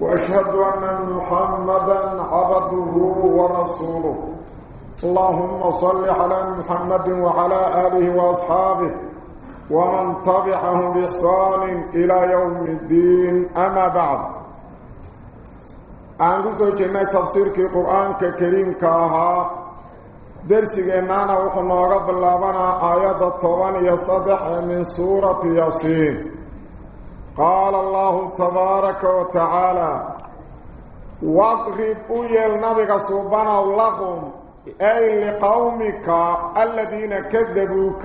وأشهد أن محمدا عبده ورسوله. اللهم صل على محمد وعلى آله وأصحابه ومن تبعهم بإحسان إلى يوم الدين. أما بعد. أنقل سوچنا تفسير في القرآن الكريم كاها درسنا وحنا قبل لابنا آيات الطوان يصدح من سورة ياسين قال الله تبارك وتعالى واضرب أيل نبيك سبحانه لهم أي لقومك الذين كذبوك.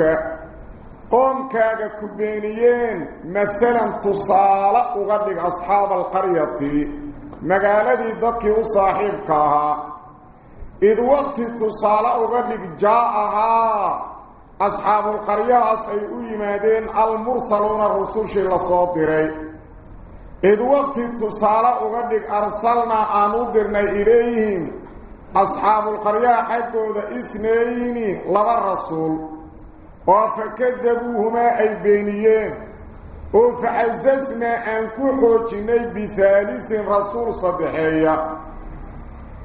قوم كاغا كبينيين مثلا تصالة أغدق أصحاب القرية. مقالدي ضدك وصاحبك إذ وقت تصالة أغدق جاءها. أصحاب القرية أسعيوا يمادين المرسلون الرسول شيء لصادرين إذ وقت تصالة أغدق أرسلنا أنودرنا إليهم. أصحاب القرية حقوا ذا إثنين لغا الرسول. وفكذبوهما أي بينيين. وفعززنا أن كحوجني بثالث رسول صدحية.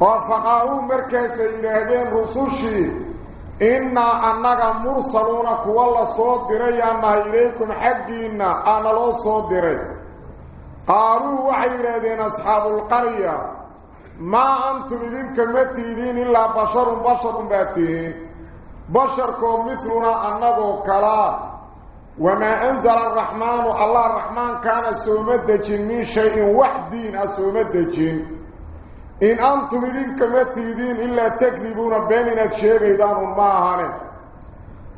وفقاهم مركز إلهدين رسوشي إنا أنك مرسلون كوالا صدري أنها إليكم حقنا أنا لو صدري قالوا وحيرادين أصحاب القرية ما أنتم إذن كمتيدين إلا بشر بشر باتين بشركم مثلنا أنه كلا وما أنزل الرحمن الله الرحمن كان سومدج من شيء وحدين سومدج إن أنتم إذن كمتيدين إلا تكذبون بيننا الشيغيدان معهن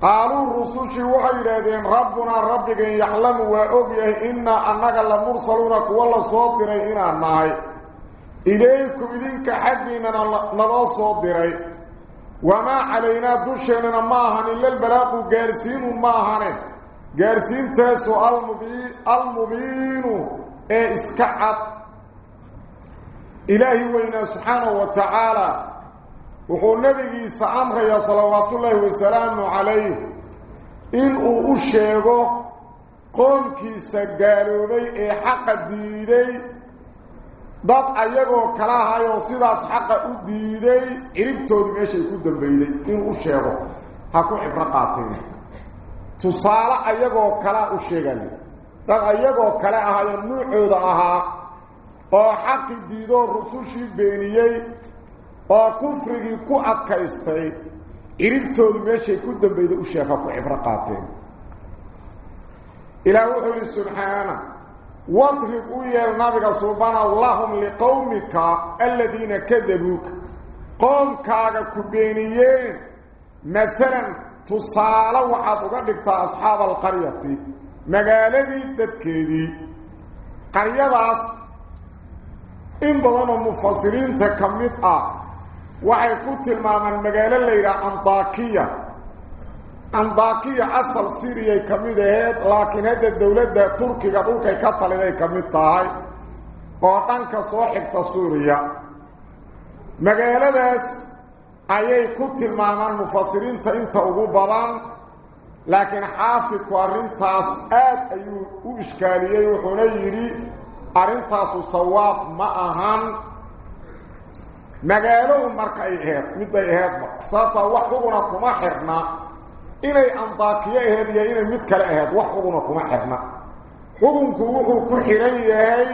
قالوا الرسول وحيرادين ربنا ربك يحلم وأبيه إنا أنك لمرسلون كوالا صوترين إنا ناي إليكم إذنك حقنا نلا صوترين وما علينا دشنا معهن إلا البلاغ قارسين معهن قارسين تاسو المبين المبين إيه إسكعت. إلهي وإنا سبحانه وتعالى وقول نبي سأمر يا صلوات الله وسلامه عليه إن أشيغو قومكي سقالوا بي إيه حق u diiday ciribtoodii meeshay ku dambayday inuu u sheego ha ku cibro qaateen tusaale ayagoo kala u sheegan dad ayagoo kale ahayo nuucooda ahaa oo xaqi diidoo rusushii beeniyey oo kufrigii ku adkaystay ciribtoodu meeshay ku dambayday u sheeg ha ku cibro qaateen ilaah wuxuu yidhi subxaana واضرب ويا النبي سبحانه اللهم لقومك الذين كذبوك قوم كاغا كبينيين مثلا تصالى وحد وقدقت إن بضان مفسرين تكمت آه وحي كنت الماما المقالة الليلة أنطاكية. أنطاكية أصل سيريا كميد هيد لكن هذا الدولة ده تركيا دولكي كتلي كميد تاهي وطنك صاحب سوريا مقالة داس أيي كنت الماما المفسرين تإنت أبو بلان. لكن حافظ كوارين تاس آد أيو إشكالية وحنيري أرين تاسو صواب معهن مقالة مركا إيهاد مدى إيهاد ساتا وحضنا كما حرنا inay andakiya ahayd iyo inay mid kale ahayd wax xuguna kuma xirna xukunku wuxuu ku xiran yahay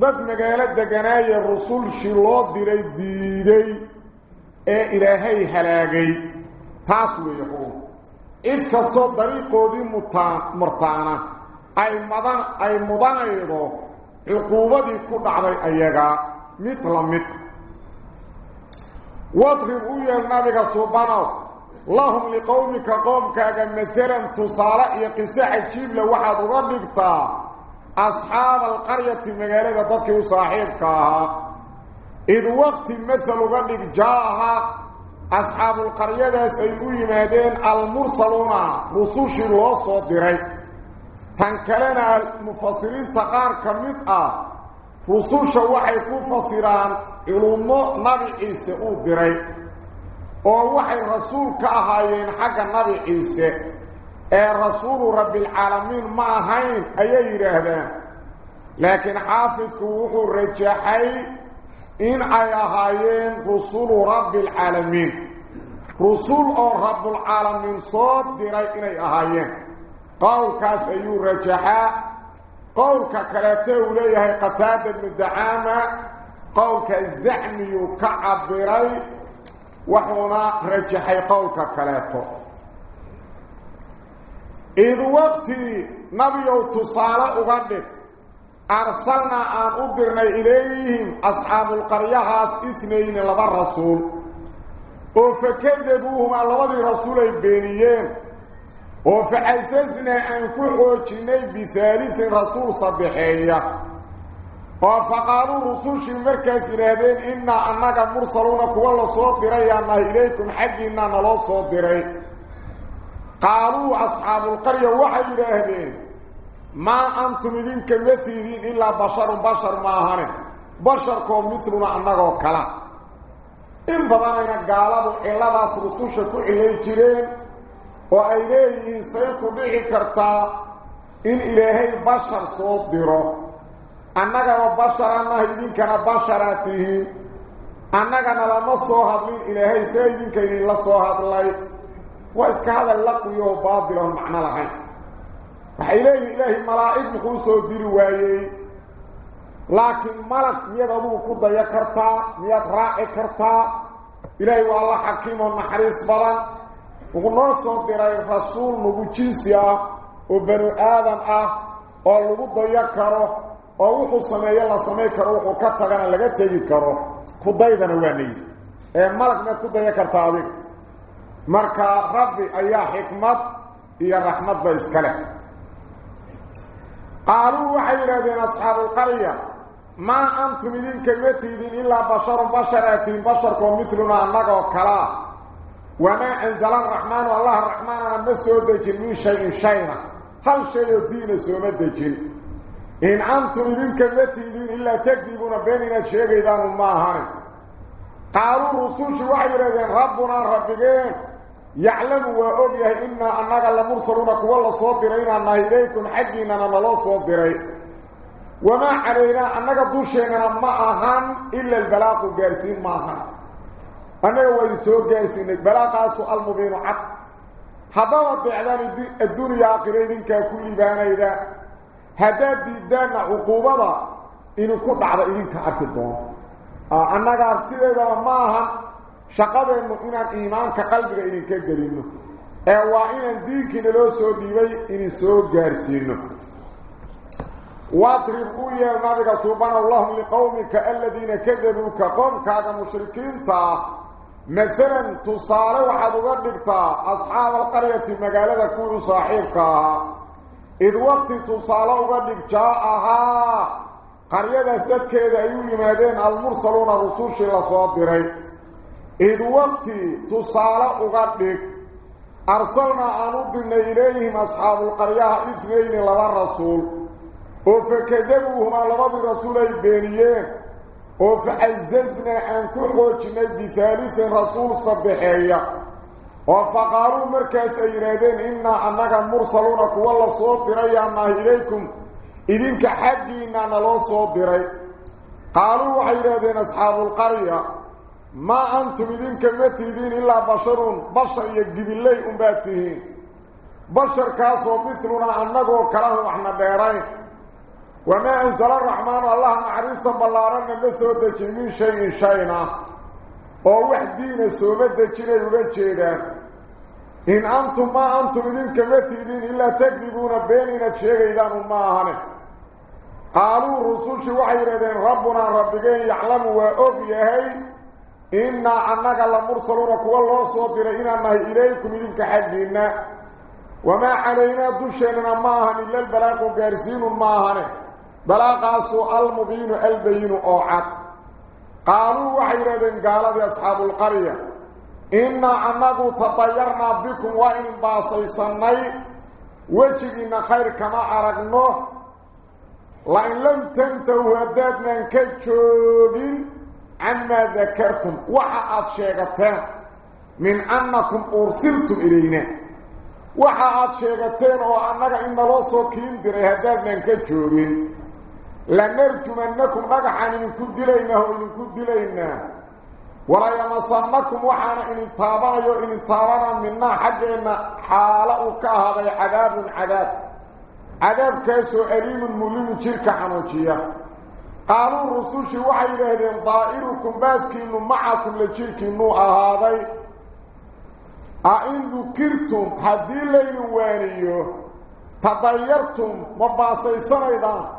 dad magaalo deganaaye rusulshii loo diray diiday ee ilaahay halaagay taas weeye xukunku cid kastoo dariiqoodii mutaan murtaana ay madan ay mudanaydo cuquubadii ku dhacday ayaga mid la mid wadrib u yeel nabiga subanow لهم لقومك قومك مثلا تصالح قصة عجيب لوحد ربكتا أصحاب القرية مقالة ضدك وصاحبك إذ وقت مثل قد جاءها أصحاب القرية سيئو يمادين المرسلون رسوش الله صدري. تنكلنا المفسرين تقار كمتأ رسوش وحي كفصيران علوم نبي عيسى أدري ووحي رسول كأهايين حق نبي عيسى اي رسول رب العالمين ما هين أي يرهدان لكن حافظك وحو رجحي إن أي أهايين رسول رب العالمين رسول أو رب العالمين صوت ديري إني أهايين قول كاس أيو رجحا قول ككلاته وليه قتادة من دعامة قول كالزعمي كعبري وحونا رجحي قول ككلاته إذ وقت نبي تصالة أغدق أرسلنا أن أدرنا إليهم أصحاب القرية اثنين لبا الرسول وفكذبوهم على وضي رسول البينيين وفعززنا أن كحوشني بثالث رسول صدحية وفقالوا رسول المركز إلهدين إنا أنك مرسلون كوالا صوت دريانا إليكم حقنا نلو صوت دري قالوا أصحاب القرية وحي إلهدين ما أنتم إذن كمتيدين إلا بشر بشر ما هنه بشركم مثلنا أنه كلا إن بدأنا قالوا إلا داس رسوشكو إليه جرين وإليه سيكو بيعي كرتا إن إلهي بشر صوت ديرو أنك بشر أنه إذن كان بشراته أنك نلما صوهد من إلهي سيدين كان إلا صوهد الله وإسك هذا اللقو يو باطل معنى لغين وحيليه إلهي ملائك مخوصو دير وايي لكن ملك مياد أدوه كده يكرتا مياد راعي كرتا إلهي والله حكيم ونحريص بلان وقنوصو دير الرسول نبو جنسيا وبنو آدم آه ولغو ضيكره ووحو سميه الله سميه كره وحو كتغانا لغا تيجي كره كدايدنا واني ku daya kartaa adig marka rabbi ayaa xikmad iyo raxmad ba iskale قالوا وحيرادين أصحاب القرية ما أنتم إذن كمتيدين إلا بشر بشراتين بشركم مثلنا أنك وكلا وما أنزل الرحمن والله الرحمن أنا مسودجين من شيء شيئا. هل شيء الدين سومدجين إن أنتم إذن كمتيدين إلا تكذبون بيننا الشيء إذا ما هاني قالوا رسوش وحيرادين ربنا ربكين. يعلم وأبيه إنا أنك لمرسلون كوالا صدرين أنه إليكم حقنا نلو صدرين وما علينا أنك دوشينا ما أهان إلا البلاق قارسين ما أهان. أنك ويسو قارسين البلاق سؤال مبين حق هذا بإعلان الدنيا قريبين ككل بان إذا هذا ديدان عقوبة إنه كنت على إذن كأكدون أنك أرسل ما أهان shaqadeennu inaan iimaanka qalbiga idinka gelinno. Ee waa inaan diinkiina loo soo dhiibay idin soo gaarsiino واضرب ويا نبيك سبحان الله لقومك الذين كذبوك قومك مشركين تا مثلا تصالح وحد وقدكتا أصحاب القرية مقالة كون صاحبك. إذ وقت تصالح وقدك جاءها قرية سدك إذا أيو يمادين المرسلون رسول الله صادرين إذ وقت تصالح وقدك أرسلنا أن أدنا إليهم أصحاب القرية إثنين لبا الرسول وفكذبوهما لبا الرسول البينيين وفعززنا أن كحوشنا بثالث رسول صبحية. وفقالوا مركز أيرادين إنا أنك مرسلون كوالا صوت دري أما إليكم. إذنك حقنا نلو صوت دري. قالوا وحيرادين أصحاب القرية ما أنتم إذن كمتيدين إلا بشر بشر يجب الله أمباتهين. بشر كاسو مثلنا أنه كلام وحنا بيرين وما أنزل الرحمن الله معريسا بلارنا مسودة من شيء شيئا ووحدين سومدة جيري وغجيدا إن أنتم ما أنتم إذن كمتيدين إلا تكذبون بيننا إذا ما هنه. قالوا رسول شوحي ردين ربنا ربكين يعلم وأبيهي إنا أنك لمرسلون كوا الله صدر إنا إليكم إذنك حقنا وما علينا دشنا ماهن إلا البلاغ قارسين ماهن بلاغ سؤال مبين البين أوعد innaa annagu tadayarnaa bikum waa idin baasaysannay wejigiinna khayr kama aragno lain lam tantahu haddaadnaan ka joogin camaa dakartum waxa aad sheegateen min annakum ursiltum ilayna waxa aad sheegateen oo annaga in naloo soo kiin diray haddaadnaan ka joogin لا لنرجم أنكم قدحان إن كنت دلينا أو إن كنت دلينا ولا يمصنكم وحانا إن طابعيو إن طابعنا منا حق إما حالا أكاها غي عذاب عذاب. عذاب كيسو أليم الملوم جيرك عنوشيا قالوا الرسول الرسوش وحي لهذين ضائركم باسكين معكم لجيرك نوعا هذي أئن ذكرتم هذي الليل وانيو تضيرتم وباسي إذا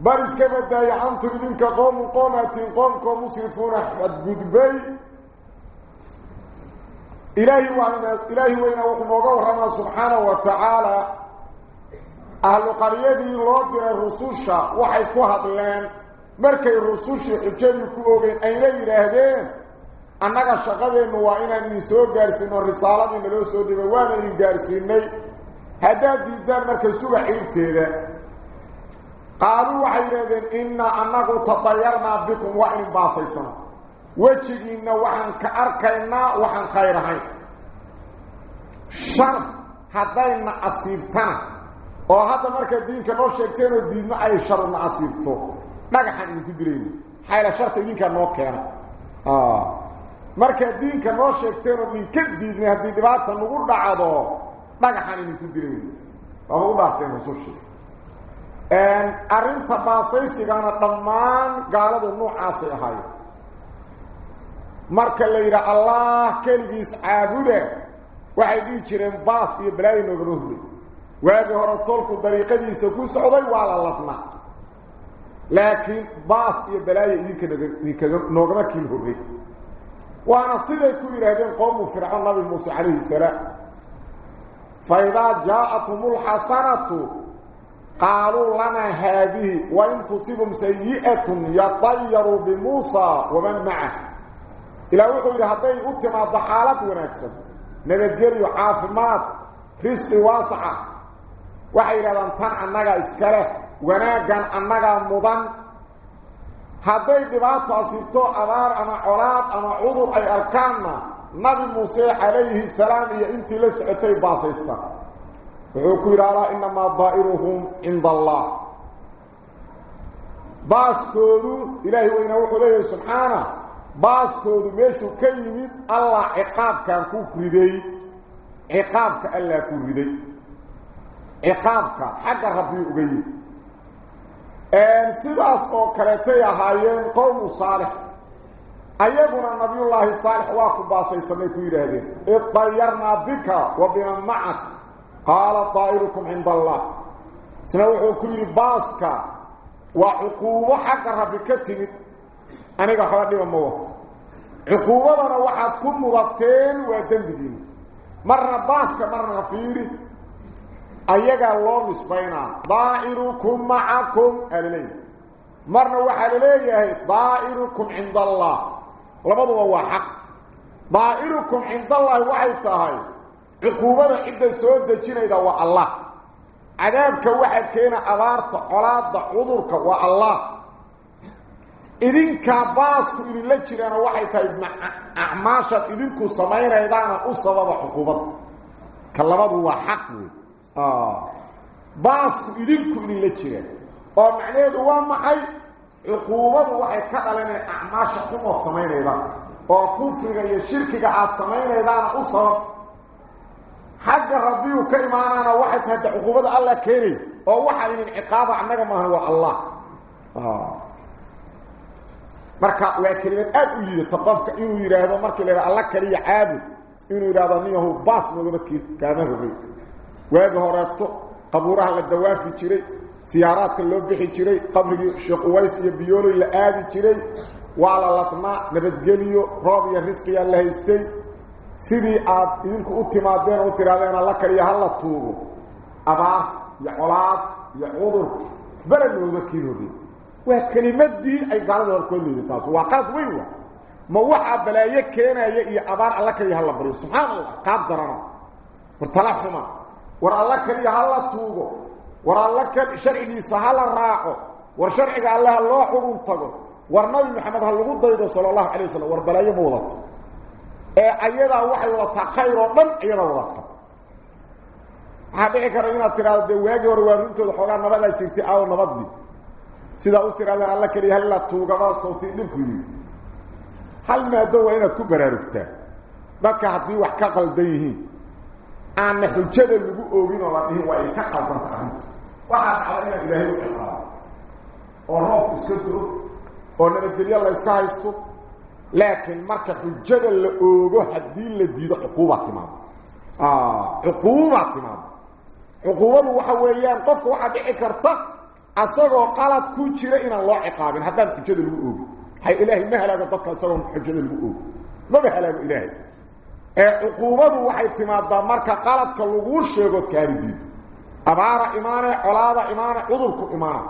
ma baasaysanaydaan bal iska badaaya antum idinka qoomun qoomaatiin qoomkoo musrifuuna xadgudbay ilaahi waana ilaahi weyna wuxuu nooga warramaa subxaanahu wa tacaala ahlu qaryadii loo diray rususha waxay ku hadleen markay rusushii xujadii ku ogeen ayna yidhaahdeen annaga shaqadeennu waa inaan idin soo gaarsiino risaaladii naloo soo dhibay waana idin annagu tadayarnaa bikum waa idin baasaysana wejigiinna waxaan ka arkaynaa waxaan khayr ahayn shar haddayna asiibtana oo hadda markaa diinka noo sheegteenoo diidno ay sharuna asiibto dhagaxaan idinku dilayno xayla sharta idinkaa noo keena markaa diinka noo sheegteenoo idinka diidnay haddii dhibaata nagu dhacdo dhagaxaan idinku dilayno waama u dhaarteen rusushii arrinta baasaysigana dhammaan gaaladu noocaasay ahaayeen marka la yidhaha allah keligiis caabuda waxay dhihi jireen baas iyo balaayo noogama horrey waagii hore tolku dariiqadiisa ku socday waa la ladnaa laakiin baas iyo balaayo idinka idinkaga noogama kiin horrey waana siday ku yidhaahdeen qowmu fircoon nabi muuse calayhi salaam fa idaa jaa-athum lxasanatu qaaluu lanaa haadihi wain tusibum sayi'atun yatayaruu bimuusa waman macah ilaa wuxuu yidhi hadday u timaaddo xaalad wanaagsan nabadgelyo caafimaad risqi waasaca waxay yidhahdaan tan annagaa iska leh wanaaggan annagaa mudan hadday dhibaato asibto abaar ama colaad ama cudur ay arkaanna nabi muuse calayhi salaam iyo intii la socotay baasaystaan wuxuu ku yidhi alaa inamaa daa'iruhum cinda allah baaskoodu ilaahay weyna wuxuu leeyahay subxaana baaskoodu meeshuu ka yimid allah ciqaabkan ku riday ciqaabka allah ku riday ciqaabka xagga rabbii uga yimid sidaas oo kaleetay ahaayeen qowmu saalix ayaguna nabiyullaahi saalix waa ku baasaysanay ku yidhaahdeen idayarnaa bika wa biman macak qaala daa'irukum cinda allah isna wuxuu ku yidhi baaska waa cuquubo xagga rabbi ka timid aniga waxba dhiba ma wato cuquubadana waxaad ku mudateen waa dembigiina marna baaska marna fiiri ayagaa loo nisbaynaa daa'irukum macakum عقوبته اذا سو دجينيدا وا الله عذابك واحد كينا ابارت أولاد عذرك وا الله ادينك باس في لا جيرانا waxay tahay اعماش ادينكو سمير ايدانا وسبب عقوبته كلمه هو حق آه باس ادينكو ان لا جيران أو معناه هو ما حي عقوبته waxay ka dhalan اعماش قوم سمير ايدانا أو كفر يا شركك عاد سمير ايدانا وسبب xagga rabbiyuu ka imaanaana waxay tahay de cuquubada allah keenay oo waxaa idin ciqaaba annaga maaha waa allah marka waa kelimad aada u liidata qofka inuu yidhaahdo markii la alla kaliya caabud inuu yidhahdo niyahu baas noogama kaama rogay waagi horeeto qabuuraha la dawaafi jiray siyaaraadka loo bixi jiray qabrigii sheekh uways iyo biyooley la aadi jiray waa la ladnaa nabadgeliyo roob iyo risqiyaa la haystay sidii aad idinku u timaadeen u tihaahdeen alla kaliya hala tuugo abaar iyo colaad iyo cudur beled noogama kiin horrey وكلمتي أي قالوا الكل تاس وقالت وين ما وحى بلايه كeenaya iyo abaar alla kaliya hal bariyo subhanallah qaab darana wartalaxuma war alla kaliya hal tuugo war alla kal sharcigiisa hal raaco war sharciga allah loo xukun tago war nabi maxamed hal lagu daydo sallallahu alayhi wasallam war balaayo ma wadato ee ayada waxay wadataa khayr oo dhan ayada wadataa waxa dhici kara inaad tiraahdo waagi hore waa runtooda xoogaa nabad ay jirtay aw nabadii sida u tiraahdo alla kaliya hal la tuugaba sawti dhinku yiri hal maado waa inaad ku baraarugtaa dadka haddii wax ka qaldan yihiin aanna xujada lagu oogin oo la dhihin waa ay ka qaldan tahay waxaa dhacda inaad ilaahay u ciqaabo oo roobku iska duro oo nabadgelyo la iska haysto لكن مركا حجده لا اوغو حدي لا ديده آه عقوبة تمام عقوبة هو ويان قف واحد عكرته اسغو قالت كو جيره إن لو عقاب ان حدان حجده لو اوغو هي إلهي ما هلاك دك سرون حجده لو اوغو ما بهلاك إلهي. إيه، عقوبته وهي تمام مركا قالت لو شيغد كان دي أبارة إيمانة علاده إيمانة عذركم إيمانة.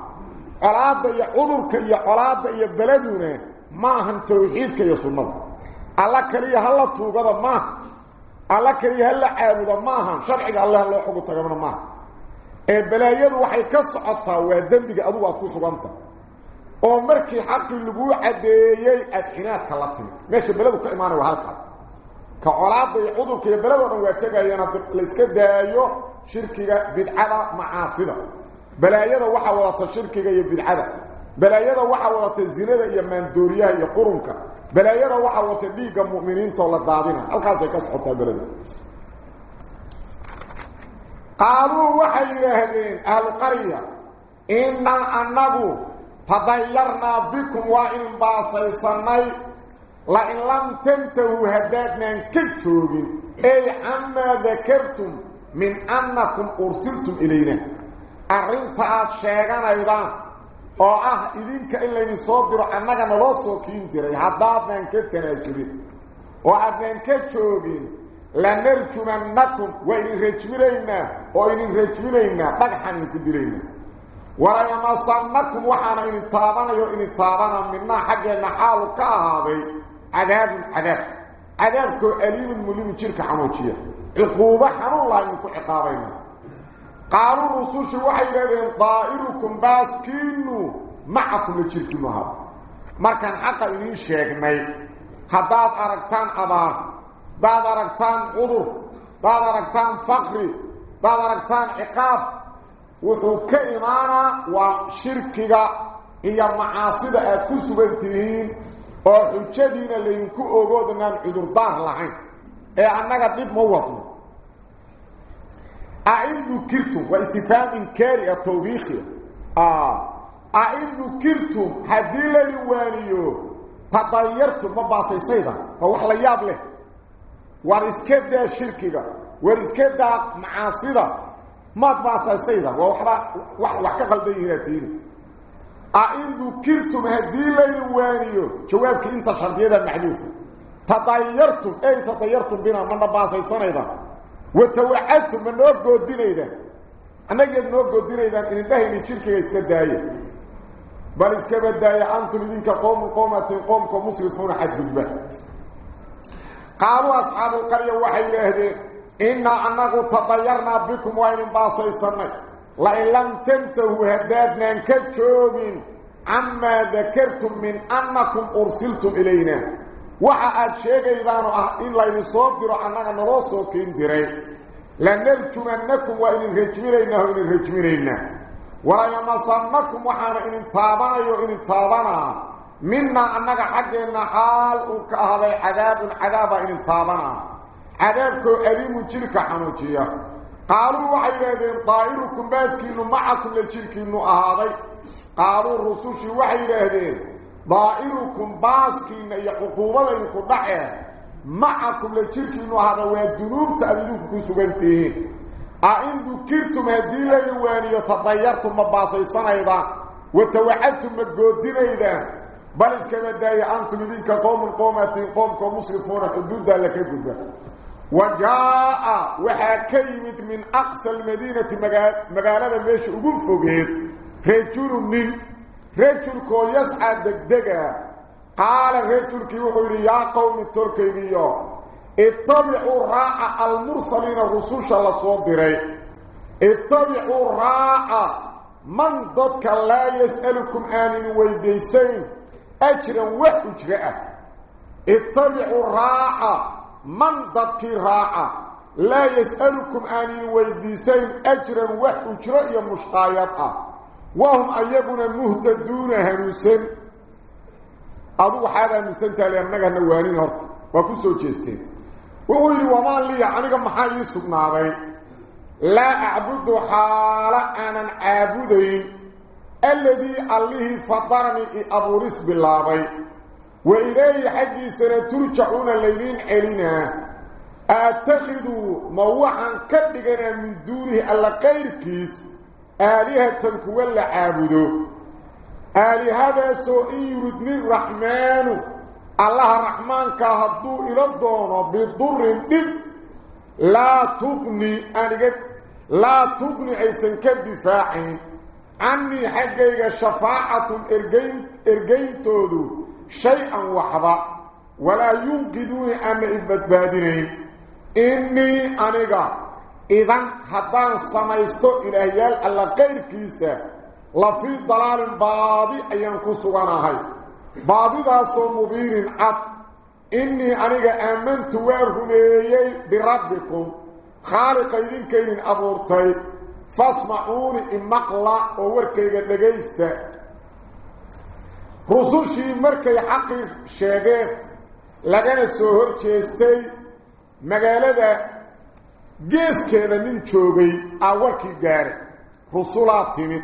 علاده يا عذركم يا علاده يا بلدونه. ما هن توحيد كي يصنب الله كريه هلا توقب ما الله كريه هلا عابد ما هن شرعك الله الله حقو تقامنا ما البلايات وحي كسعطة ودن بك أدو أدو سبانتا ومركي حق اللي بو عديي أدحينات ماشي بلا بلده كإيمان وحالك كعلاد يعودوا كي بلده ويتقى ينبق لسكت دايو شركك بدعلا معاصدة بلا وحا وضعت شركك يبدعلا balaayada waxaa wadata zinada iyo maandooriyaha iyo qurunka balaayada waxaa wadata dhiigga mu'miniinta oo la daadina halkaasay ka socotaa beladu qaaluu waxay yidhaahdeen ahluqarya innaa annagu تضيرنا بكم وإن باصيصني لئن لم تنتهوا هدادنا كتشوغين أي عما ذكرتم من أنكم أرسلتم إلينا أرنتها الشيغان أيضا oo ah idinka in layni soo diro annaga naloo soo kiin diray haddaadnan ka tanaasulin oo aadnan ka joogin lanarjumannakum waa idin rajminaynaa oo idin rajminaynaa dhagxan idinku dilaynaa وليمصنكم وحانا إن تابنا يو إن تابنا منا حقنا حال كهذا عذاب عذاب عذابك أليم مليم تلك حموشية عقوبة حنو الله إنكم عقابين قالوا الرسوش وحي لذين ضائركم باسكينو معكم لتلك المهاب مركان حقا إنين شيخني هداد أركتان أبار. داد أركتان عذر. داد أركتان فقري داد أركتان عقاب. wuxuu ka imaanaa waa shirkiga iyo macaasida aad ku sugan tihiin oo xujadiina laydinku ogoodnaan cudurdaar lahayn أعيد كرتم يا إنكاري التوبيخي أعيد آه. كرتم هديل الوانيو تطيرتم مباسي سيدا. فوح لياب له. وارسكت دا شركك وارسكت دا معاصيدا مباسي سيدا. وحكا قلبي هاتين أعيد كرتم هديل الوانيو جوابك انت شرطي هذا محلوك تطيرتم. أي تطيرتم بنا؟ من مباسي سيدا سنيدا وتوعدتم من نوقو دينيدا أنا قد نوقو دينيدا إن الله إن شركة اسكداية بل اسكبداية أنتم إذنك قوم قومة قومكم مسلفون حد بجبه قالوا أصحاب القرية وحي لهدين إنا أنه تضيرنا بكم وإن باصيصنا لئن لم تنتهوا هدادنا كتشوغين عما ذكرتم من أنكم أرسلتم إلينا وحاad sheegaydaan ah in la idin soo diro annaga naloo soo keen diray lanarjumannakum waa idin rajminaynaa oo idin rajminaynaa walayamassannakum waxaana idin taabanayo idin taabanaa minaa annaga xaggeenna xaal uu ka ahday cadaabun cadaabaa idin taabanaa cadaabkoo aliimu jirka xanuujiya qaaluu waxay yidhaahdeen daa'irukum baaskiinnu macakum la jirkiinnu ahaaday qaaluu rusushii waxay yidhaahdeen ضائركم باسكين يقوبلن كدحيا معكم لشرك وهذا ودنوب تعبدون كسبنتين ا ان ذكرتم هذه وان يتطيرتم باسي سنيدا وتوعدتم مجودينيدا بل اسكما داي أنتم ذيك قوم قومات قومكم مسرفون حدود لك كذا وجاء وحكيمت من اقصى المدينة مغالبه مش اوغ فوجيت رجل من رجل كو يسعى دقدقا قال رجل كي وحيري يا قوم التركي ديو اتبعوا راء المرسلين الرسول شاء الله صوت دي اتبعوا راء من ضدك لا يسألكم آمين ويديسين. أجر وحجر اتبعوا راء من ضدك راء لا يسألكم آمين ويديسين. أجر وحجر يا مشطايطة وهم أيقنا مهتدون هنوسين. أبو حاله من سنتا لأنك النوانين هرت. وكسو جيستين. وقل وما لي يعني عنك محايا السبنا غير لا أعبد حالا أنا أعبدين. الذي عليه فطرني أبو رسب الله بي وإليه حجي سنترجعون الليلين علينا أتخذوا موحا كبقنا من دونه ألا قير كيس. آلهة تنكو عابدو. آله هذا سوء يرد من الرحمن الله الرحمن كهدو إلى الدون بضر دب لا تبني أنك لا تبني عيسا كالدفاع عني حقيقة شفاعة إرقينتو شيئا وحظا ولا ينقذوني أمعي البدبادرين إني أنك waxba walaa yunqiduuni aana i badbaadinayn innii aniga idan haddaan samaysto ilaahyaal alla qayrkiisa la fii dalaalin baadi ayaan ku suganahay baadidaasoo mubiinin cad innii aniga aamantu waa rumeeyey birabbikum khaaliqa idinkaydin abuurtay fasmacuuni imaqla oo warkayga dhagaysta geeskeeda nin joogay aa warkii gaaray rusulaa timid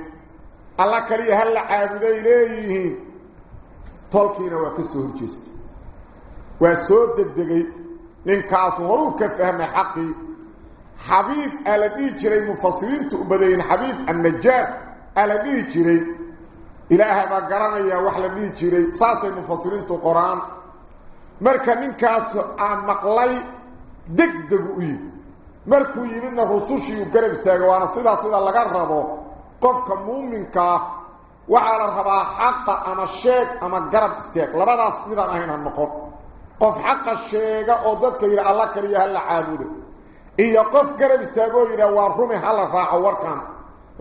alla kaliya hal la caabuday leeyihiin tolkiina waa ka soo hor jeestay waa soo degdegay ninkaasu horuu ka fahmay xaqii xabiib aa la dhihi jiray mufasiriintu u badayin xabiib annajaar aa la dhihi jiray ilaaha baa garanaya wax la dhihi jiray saasay mufasiriintu qoraan marka ninkaas aan maqlay degdegu u yimid markuu yimidna rusushii uu garab istaagay waana sidaa sida laga rabo qofka muuminkaa waxaa la rabaa xaqa ama sheeg ama garab istaag labadaas midaan ahayn ha noqon qof xaqa sheega oo dadka yidhi alla kaliya ha la caabudo iyo qof garab istaagoo yidhah waa rumi ha la raaco warkan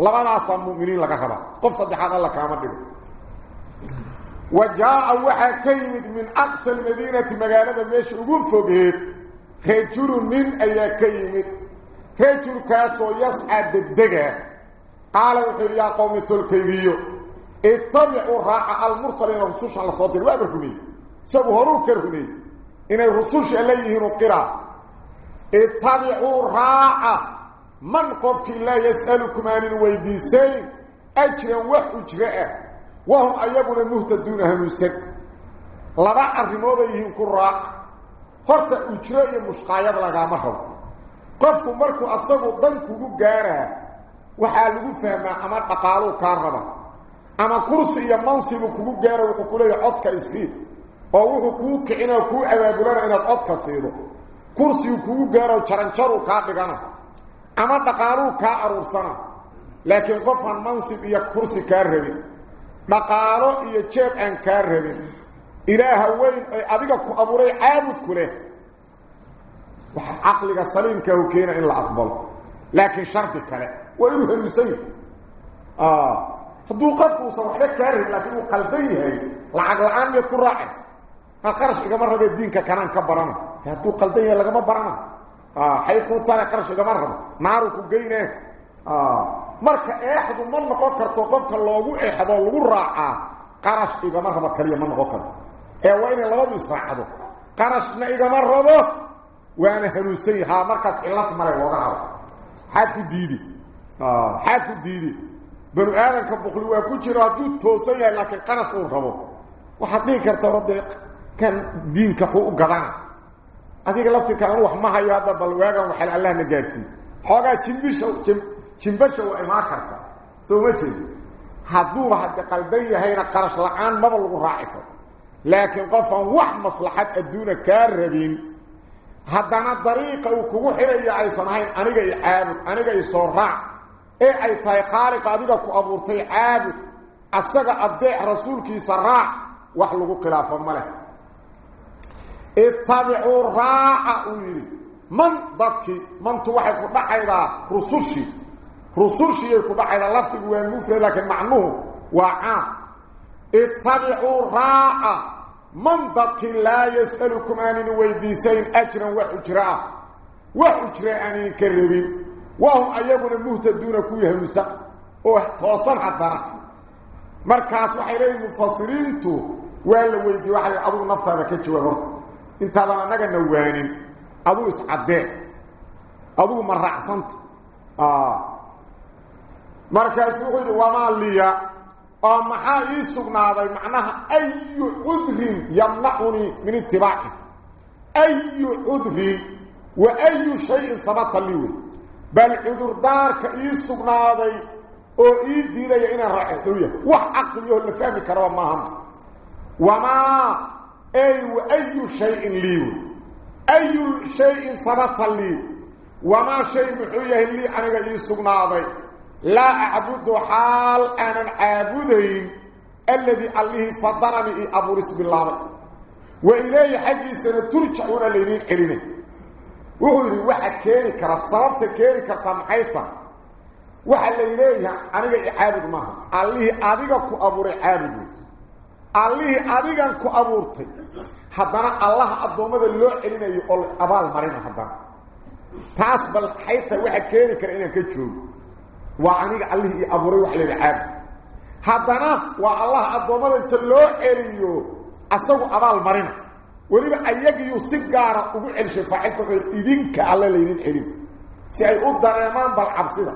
labadaasaa mu'miniin laga rabaa qof saddexaad alla kaama dhigo wa jaa-a waxaa ka yimid min aqsa almadiinati magaalada meesha ugu fogeed هجر من أي كيمت. هجر كاسو يسعد الدقاء قال وحير يا قومي تلكيبيو اتبعوا راعة المرسلين الرسوش على صوت الواب الهمي سبو هروب كرهني إن الرسوش إليه نقرا اتبعوا راعة من قفك الله يسألكم عن الويديسين. أجرأ. وحجراء وهم أيبون المهتدون هنوسك. لبعا رموضيهم كل راعة horta ujro iyo mushqaayad lagaama rabo qofku markuu asagu dan kugu gaaraa waxaa lagu fahmaa ama dhaqaaluu kaa raba ama kursi iyo mansibu kugu gaara wuxuu ku leeyahay codka isii oo wuxuu kuu kicina kuu abaabulana inaad codka siido kursigu kugu gaaro jaranjaruu kaa dhigana ama dhaqaaluu kaa aruursana laakiin qofaan mansib iyo kursi kaa rabin dhaqaalo iyo jeeb aan kaa rabin إله وين؟ أذيك أبوري عابد كله. وحقلك سليم كهو إلا أقبل. لكن شرط كله. وإنه هلوسين آه. هدو قفه صباح لك كارهب لكنه قلبي هاي. العقل عام يكون رائع ما قرش إذا مرهب الدين كانان كبرانا هدو قلبي هاي لكما برانا آه. حيكون طالع قرش إذا مرهب نارك آه. مرك أحد من قطر توقفك اللوغو أحد اللوغو رائع قرش إذا مرهب كريم من قطر ee waa inay labadu israacdo qarashna igama rabo waana hanuunsan yahaa markaas cillad male looga habo xaad ku diidi xaad ku diidi banu aadamka bukli waa ku jiro hadduu toosan yahay laakiin qarash uu rabo waxaad dhihi karta horde kan diinka xuu u gadana adiga laftirka anu wax ma hayo hadda bal waagan waxal allahna gaarsiiyo xoogaa jimbisha jimbasha waa imaan karta soo ma jeedi hadduuba hadda qaldan yahayna qarash la-aan maba lagu raaci karo لكن قفا وح مصلحة الدون كاربين. هذانا طريقه وكو خري أي سمحين اني عاب اني سورع إيه اي أي تاي خارق ابيك ابورتي عاب اسغا أبدي رسولك سرع وح لو خلاف مله اتبعوا راء اولي من ضبك من توحي كدحيدا رسولشي. رسولشي كدحيدا لفتي وين مو في لكن معنوه. وعاء اتبعوا راء man dadkii laa yas'alukum aanin weydiisayn ajran wax ujra ah wax ujra aanin ka rabin wahum ayaguna muhtaduuna kuwii hanuunsan oo toosan haddana markaas waxay leeyihin mufasiriintu waa la weydiiyey waxa la adugu naftaada ka jawaab horta intaadan annaga nawaanin aduu iscaddee adugu أو ما يسقنا داي معناها اي عذر يمنعني من اتباعك اي عذر واي شيء ثبت لي بل عذر دارك يسقنا داي أو اي ديري ان راحتويا وحقل يقول فهمي كرام ما هم وما اي واي شيء لي اي شيء ثبت لي وما شيء محيه لي انا يسقنا داي لا أعبد حال أنا عابدين الذي الله فضرني أبو رسم الله وإليه حقي سنترجعون لينين حريني وهو وحا كيري كرا صابت كيري محيطا وحا ليليه أنا عابد معه الله أديك أبوري عابد. الله أديك أبورتي حدنا الله أدومد اللو حريني يقول أبال مرينا حدنا تاس بالحيطة وحا كيري كرا وعنيق الله أبوري وحلي العاب هذانا والله أدومد انت لو إليو أسوء أبال مرينا وليبا أياك يسيقارا أبو علشي فاعلك وحير إذنك الله لينين حليم سيأي أدر يمان بالعبصدة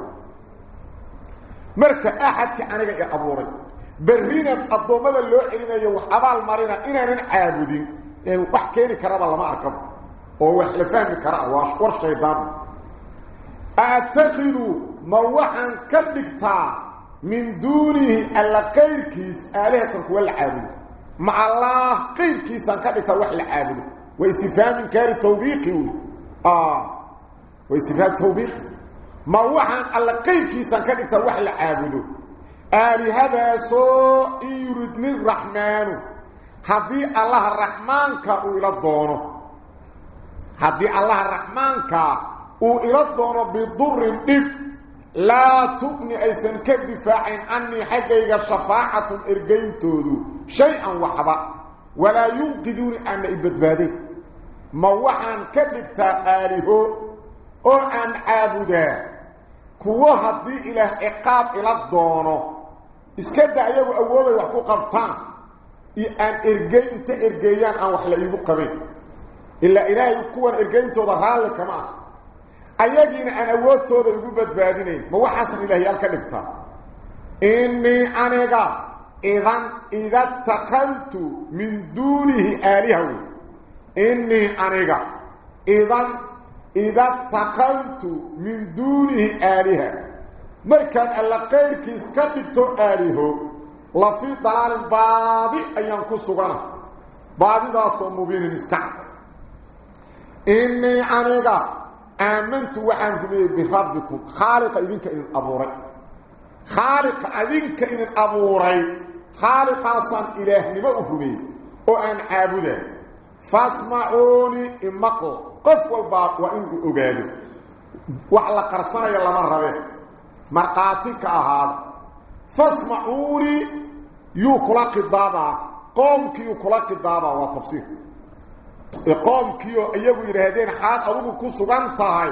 مركا أحد كعنيق يا أبوري برينا أدومد اللو إلينا وحبال مرينا إنا ننعابدين يعني وحكيني كرابا لما أركب ووحلفاني كرابا واشكور شيطان أعتقدوا موحا كدكتا من دونه ألا قيركيس آلهة والعابد مع الله قيركيس كدكتا وحل عابد واستفهام كاري توبيقي. آه. واستفهام توبيقي موحا ألا قيركيس كدكتا وحل عابد آلي هذا سوء يردني الرحمن. هذه الله الرحمن كأو إلى الدونه هذه الله الرحمن كأو إلى الدونه بضر دب. لا تبني أيسن كدفاع عني حقيقة شفاعة إرقين تودو. شيئا وحبا. ولا ينقذون أن إبدبادي موحا كدبتا آله أو أن عابدا. كوه هدي إله إقاب إلى الدونه إسكد أيضا أولا وحكو قبطان. أن إرقين تإرقيان أن وحلا يبقى قبين إلا إلهي كوان إرقين تودو رالي كمان ayagiina aan awoodtooda ugu badbaadinayn ma waxaasan ilaahayaal ka dhigtaa innii aniga idan ida taqaltu min duunihi aaliha wey innii aniga idan ida taqaltu min duunihi aaliha markaan alla qayrkiis ka dhigto aaliho la fii dalaalin baadi ayaan ku sugana baadidaasoo mubiinin iska innii aniga آمنت وحن بربكم خالق إذنك إن أبوري. خالق إذنك إن أبوري. خالق أصلا إله نمأهمي وأن عابده. فاسمعوني إمقل قف والباب وإن أقالوا وعلى قرصنا يلا مرة به مرقاتك أهاد. فاسمعوني يوكلاق الضابع قومك يوكلاق الضابع وتفسير. Qoomkiyo iyagu yiraahdeen xaad adigu ku sugan tahay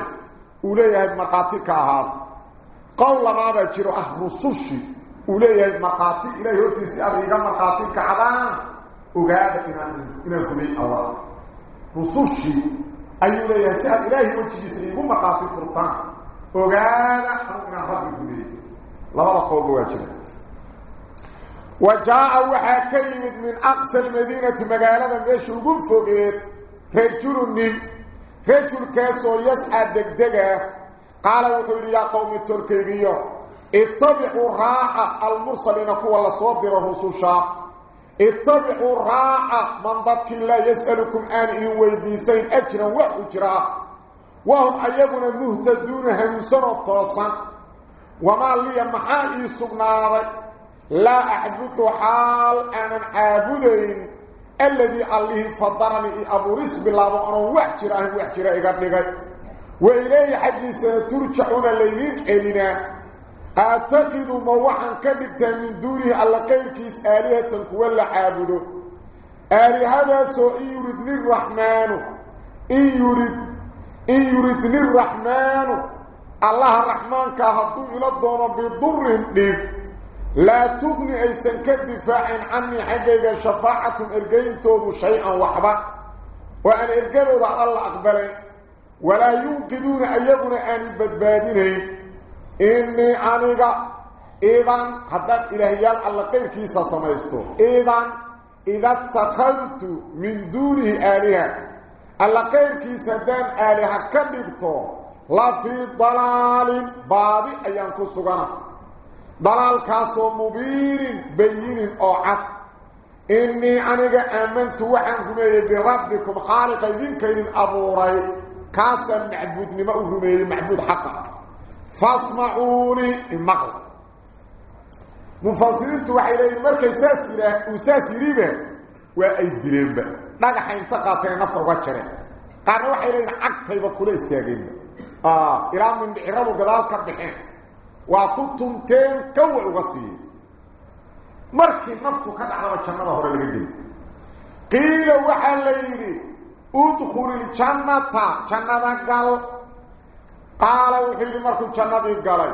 uu leeyahay marqaati ka ahaa qowl labaada jiro ah rusushi uu leeyahay marqaati ilaahay hortiisa ariga marqaati ka cadaan ogaada inaan inaan kulay allah rusushi ayuu leeyahay si ilaahay wajigiisa igu marqaati furtaan ogaada inaan rabbi kulay labada qowl waa jira وجاء وحاكيمت من أقصى المدينة مقالة ميش وقفوقين رجل من رجل كاسو يسعى دقدقة. قال وحول يا قوم التركيبية. اتبعوا الراعة المرسلين قوة لصدر الرسوشا اتبعوا الراعة من ضدك لا يسألكم آن إن ويديسين أجرا وأجرا. وهم أيبنا مهتدون همسان الطاسا وما لي محائي سبنارك لا أعبد حال أنا عابدين الذي الله فضرني أبو رسم بالله وأنا وحجر أهل وحجر إيقاد وإليه حدي سنترجعون الليلين إلينا أعتقد موحا كبتا من دونه على غير كيس آلهة كولا عابده آلهة سو إن يردني الرحمن إن يرد إن يردني الرحمن الله الرحمن كهدو إلى الدون بضر لي لا تغني أيسا كدفاع عني حقيقة شفاعة إرقين تود شيئا وحبا. وأن إرقلوا ذا الله أقبلين ولا ينقذون أيقنا أن يبدبادين إني أنيقا إذن حتى إلهيان الله غير كيسا سميستو. إذن إذا اتخذت من دونه آلهة. الله غير كيسا دان آلهة كببتو لا في ضلال باضي أيام كسوغانا. ضلال كاسو مبين بيين أو عد إني أنيقا آمنت وحنكم بربكم خالق يذين أبو رأي كاسا معبود لما أهرمي معبود حقا فاسمعوني المغل مفاصلين توحي لي مركي ساسيرا وساسيري به وأي دلين به نقح انتقاطين نفط وجره قال وحي لي عقتي بكل استياقين آه إيران من بحرام وقضال كبحين وكنتم تين كوع وغسي مركي نفط كان على وجهنا هو اللي قيل وحي لي ادخل الجنة جنة قال قال وحيد مركو جنة قال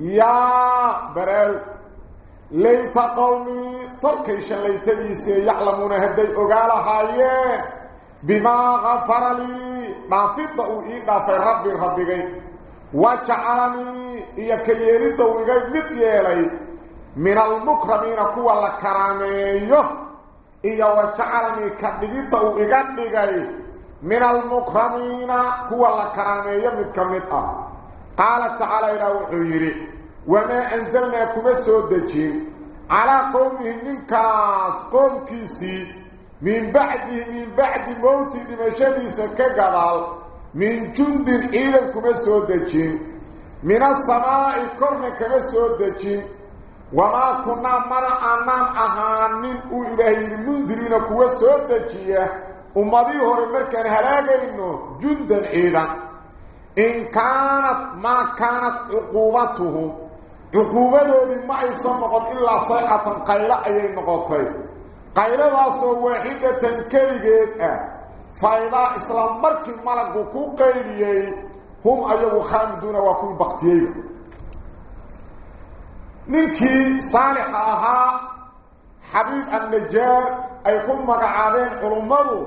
يا برال ليت قومي تركيش ليتديسي يعلمون هدي أقالها بما غفر لي نافض أوئي نافي ربي ربي كوى الكراميه وتعاني يا كيريد ويغي مت من المكرمين قوا الكرامه يا وتعاني كديت ويغدغي من المكرمين قوا الكرامه مت قال تعالى إلى وحيري وما انزلنا لكم السودجين على قومه من كاس قوم كيسي من بعده من بعد موت لمشاهده سكه kuma soo dejin min asamaa'i korna kama soo dejin وما كنا مرأ أنام اهانين أو الهي المنزلين كوا سودجيه امدي هور مركن هلاغينو جندا عيدا إن كانت ما كانت عقوبته عقوبته ما يسمقت إلا صيحة قيلة أي نقطة. قيلة سو واحدة كليجيت فاذا اسلام مركي ملك كو قيليي هم ايو خامدون وكو بقتيين ninkii saalixa ahaa xabiib annajaar ay ku magacaabeen culummadu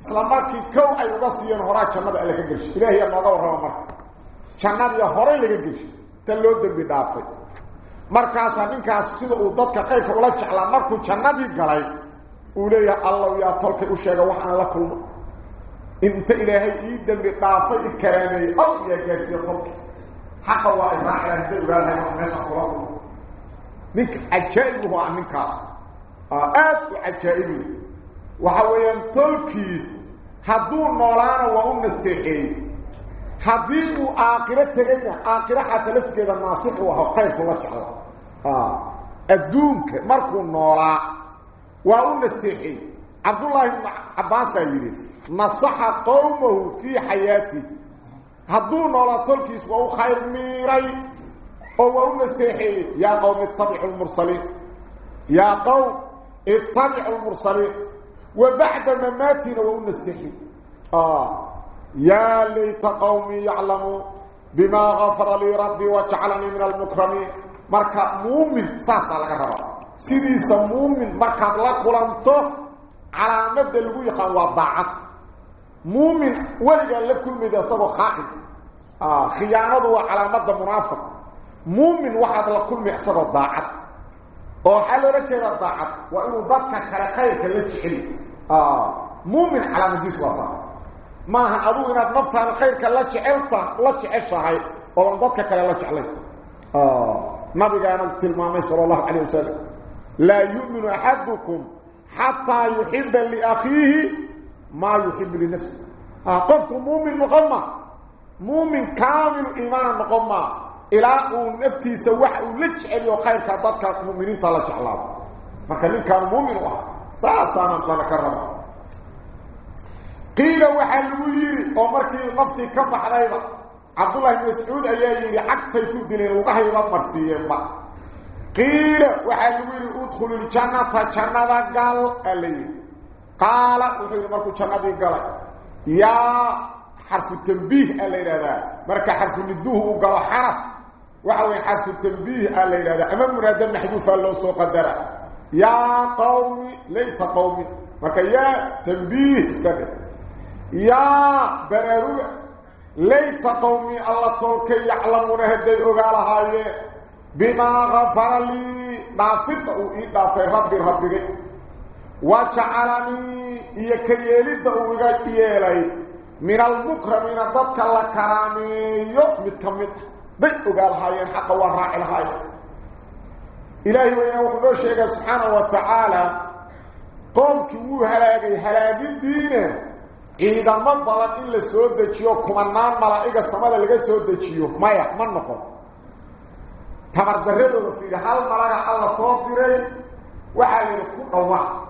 isla markii kow ay uga siiyeen horaa jannada laga geshay ilaahiyaa nooga warrama marka jannadiya horey laga geshay ta loo dembi dhaafay markaasaa ninkaas sida uu dadka qayrka ula jeclaa markuu jannadii galay uu leeyahay allow yaa tolkay u sheega kulmo inta ilaahay ii dembi dhaafay i karaameeyey al yaa gaarsiiya tolkii xaqa waa israacila hadday ogaadahay wax meesha kula kulmo نك عجائب هو عنك آد وعجائب وحويان تلكيس. هدو نولانا وهم نستيحي هديو آقرة تغينا آقرة حتى لفتك الناصح وهو قيب الله تعالى. آه. الدونك مركو نولا وهم نستيحي عبد الله بن عباس يريد. نصح قومه في حياته. هدو نولا تلكيس وهو خير ميري. هو مستحيل يا قوم اتبعوا المرسلين. يا قوم اتبعوا المرسلين. وبعد مماتنا وهو مستحيل آه. يا ليت قومي يعلموا بما غفر لي ربي وجعلني من المكرمين. مركا مؤمن ساسا لك ربا. سيدي سمومن مركا لك ولنطو على مدى يقان وضاعت مؤمن ولقى لكل مدى صبو خائن. آه خيانته على مدى منافق مؤمن واحد لا كل مخسر الضاعت أو حال رجل الضاعت وانه ضدك كلا خيرك لا تخيل آه مؤمن على مجلس وصا ما أدو إن نفط على خيرك لا تخيلت لا تخشاي أو ضدك كلا لا تخيل آه نبي قال تلمامه صلى الله عليه وسلم لا يؤمن أحدكم حتى يحب لأخيه ما يحب لنفسه. أقفك مؤمن مغمى مؤمن كامل إيمان مغمى إلا نفتي سوح ولتش عليه خير كاتاتك مؤمنين طالك الله ما كان مؤمن وحا سأسانا لنا كرمى قيل وحلوير أمركي نفتي كم حليبا عبد الله بن مسعود أيها يحق في كدلين وغهي ومرسي يبا. قيل وحلوير أدخل الجنة جنة قال أليه lagu yidhi udkhulu ljannata jannada gal aa la yidhi qaala wuxuu yidhi markuu jannadii galay yaa xarfu tambiih aa la yidhahdaa marka xarfu niduhu uu galo xaraf waxa weeye xarfu tambiih aa la yidhahdaa ama munaada maxduufaa loo soo qadara yaa qawmi layta qawmi marka yaa tambiih iska dhe yaa baraaruga karaameeyo mid ka mid ah bay ogaa lahaayeen xaqa waa raaci lahaayeen ilaahay weyna wuxuu noo sheegay subxaanahu wa tacaala qoomkii wuu halaagay halaagidiina ciidamo badan in la soo dejiyo kumanaan malaa'iga samada laga soo dejiyo maya ma noqon tabardaradooda fiiri hal malaga alla soo diray waxaa la yidhi ku dhawaaq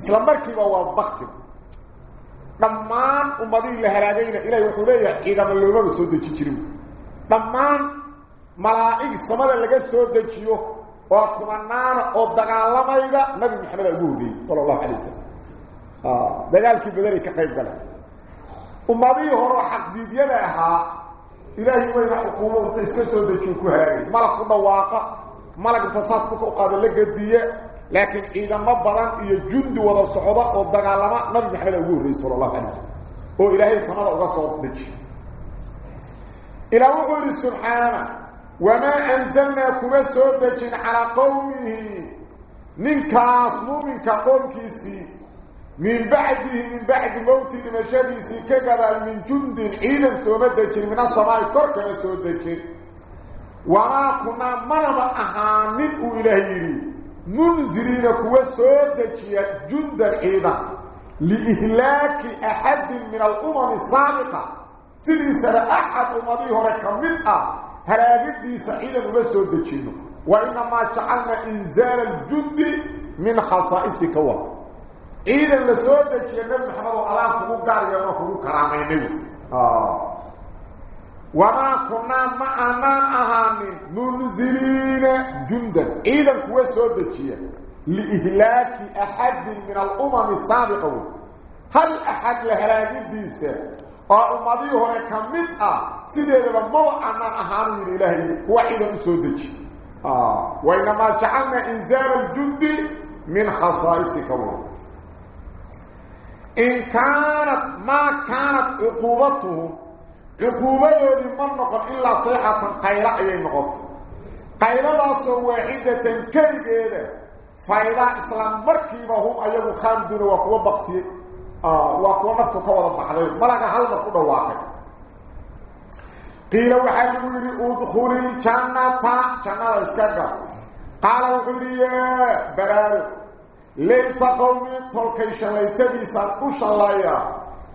isla markiiba waa bakti dhammaan ummadihii la halaagayna ilahi wuxuu leeyahay ciidamo loomaba soo deji jirin dhammaan malaa'ig samada laga soo dejiyo oo kumanaana oo dagaalamayda nabi maxamed ugu horreeyey sala allahu calay wasalam dagaalkii bederay ka qayb galeen ummadihii horeo xaqdiidyada ahaa ilaahay weyna xukuumo inta iska soo dejiyo ku halaagay malag ku dhawaaqa gediye laakiin ciidamo badan iyo jundi wada socda oo dagaalama nabi maxamed ugu horreeyey sala allahu calay wasalam oo ilaahay samada uga soo dejiyo ilaa wuxuu yidhi subxaana wamaa anzalnaa kuma soo dejin calaa qowmihi ninkaas muuminka qoomkiisii min bacdihi min bacdi mowti dhimashadiisii ka gadaal min jundin ciidan sooma dejin min asamaa'i kor kama soo dejin ولا كنا مرما أهانين إليه منزلين كوى سودتي جند العيدة لإهلاك أحد من الأمم السابقة. سليس لأحد أمضيه ركمتها هل أجدني سعيدا كوى سودتي؟ وإنما جعلنا إنزال الجند من خصائص كوى عيدا لسودتي النبي محمد الله أعلم كبه قال يا رفو كرامي نبي آه. وما كنا ما أنا اهم منزلين جندا. إذا كويسو دجيه لإهلاك أحد من الأمم السابقة. هل أحد لهذه الديسه آه، اومضي هنا كميت. آه سيده ما أنا اهم من الله واحد مسودج آه وإنما جعلنا إنزال الجند من خصائص خصائصك إن كانت ما كانت عقوبتهم ilaahay kuwa ciidan u soo deji wainamaa jacalna inzaala aljundi min khasaa'isika wey in kaanat maa kaanat cuquubatuhum cuquubadoodii ma noqon ilaa sayxatan qaylo ayay noqotay qayladaasoo waaxidatan keligeeda faydaa isla markiiba hum ayagu khaamiduna waa kuwa baktiyey waa kuwa naftu ka wada baxday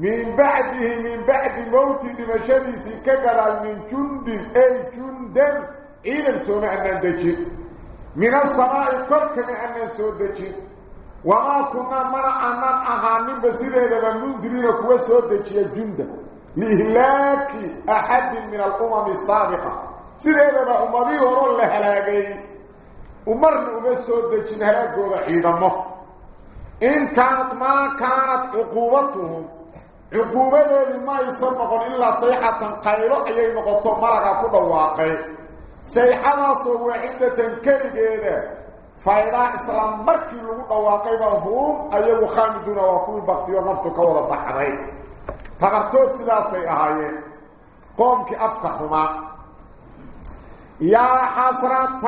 من بعده من بعد موت دمشقي سكر من جند أي جند إلى سمع من من السماء قرك من ان سودجي وما كنا مر ان اهاني بسيره من زيره كو سودجي جند لهلاك أحد من الأمم السابقة. سيره بهم أبي ور الله هلاكي عمر بن سودجي هلاك غو عيدمه إن كانت ما كانت عقوبتهم noqon ilaa sayxatan qaylo ayay noqoto malaga ku dhawaaqay sayxadaasoo waaxidatan keligeeda faydaa isla markii lagu dhawaaqayba huum ayagu khaamiduna waa kuwii baktiyo naftu ka wada baxday tabartood sidaasay ahaayeen qoomkii afka xumaa يا حسرة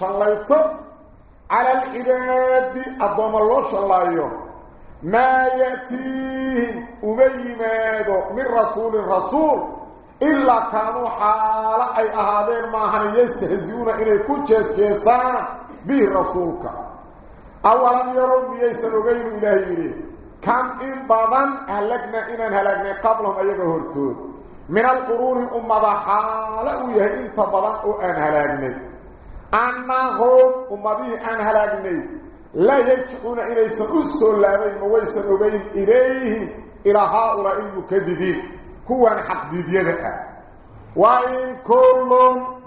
شليته على العباد الضم الله شلايه ما يأتيهم أبيماده من رسول الرسول إلا كانوا حالا أي أهادين ما هن يستهزيون إلي كجيس كيسان به رسولك. أولا يرون بيسن أبين إلهي كم إن بضان هلقنا إن هلقنا قبلهم أيها هرتون من القرون أمضى حالا ويه إنت بضان أن هلقنا أنهم أمضي أن هلقنا لا يجعون إليس أسل لابين مويسن أبين إليه إلى هؤلاء المكذبين. كوان حق ديديدك وإن كل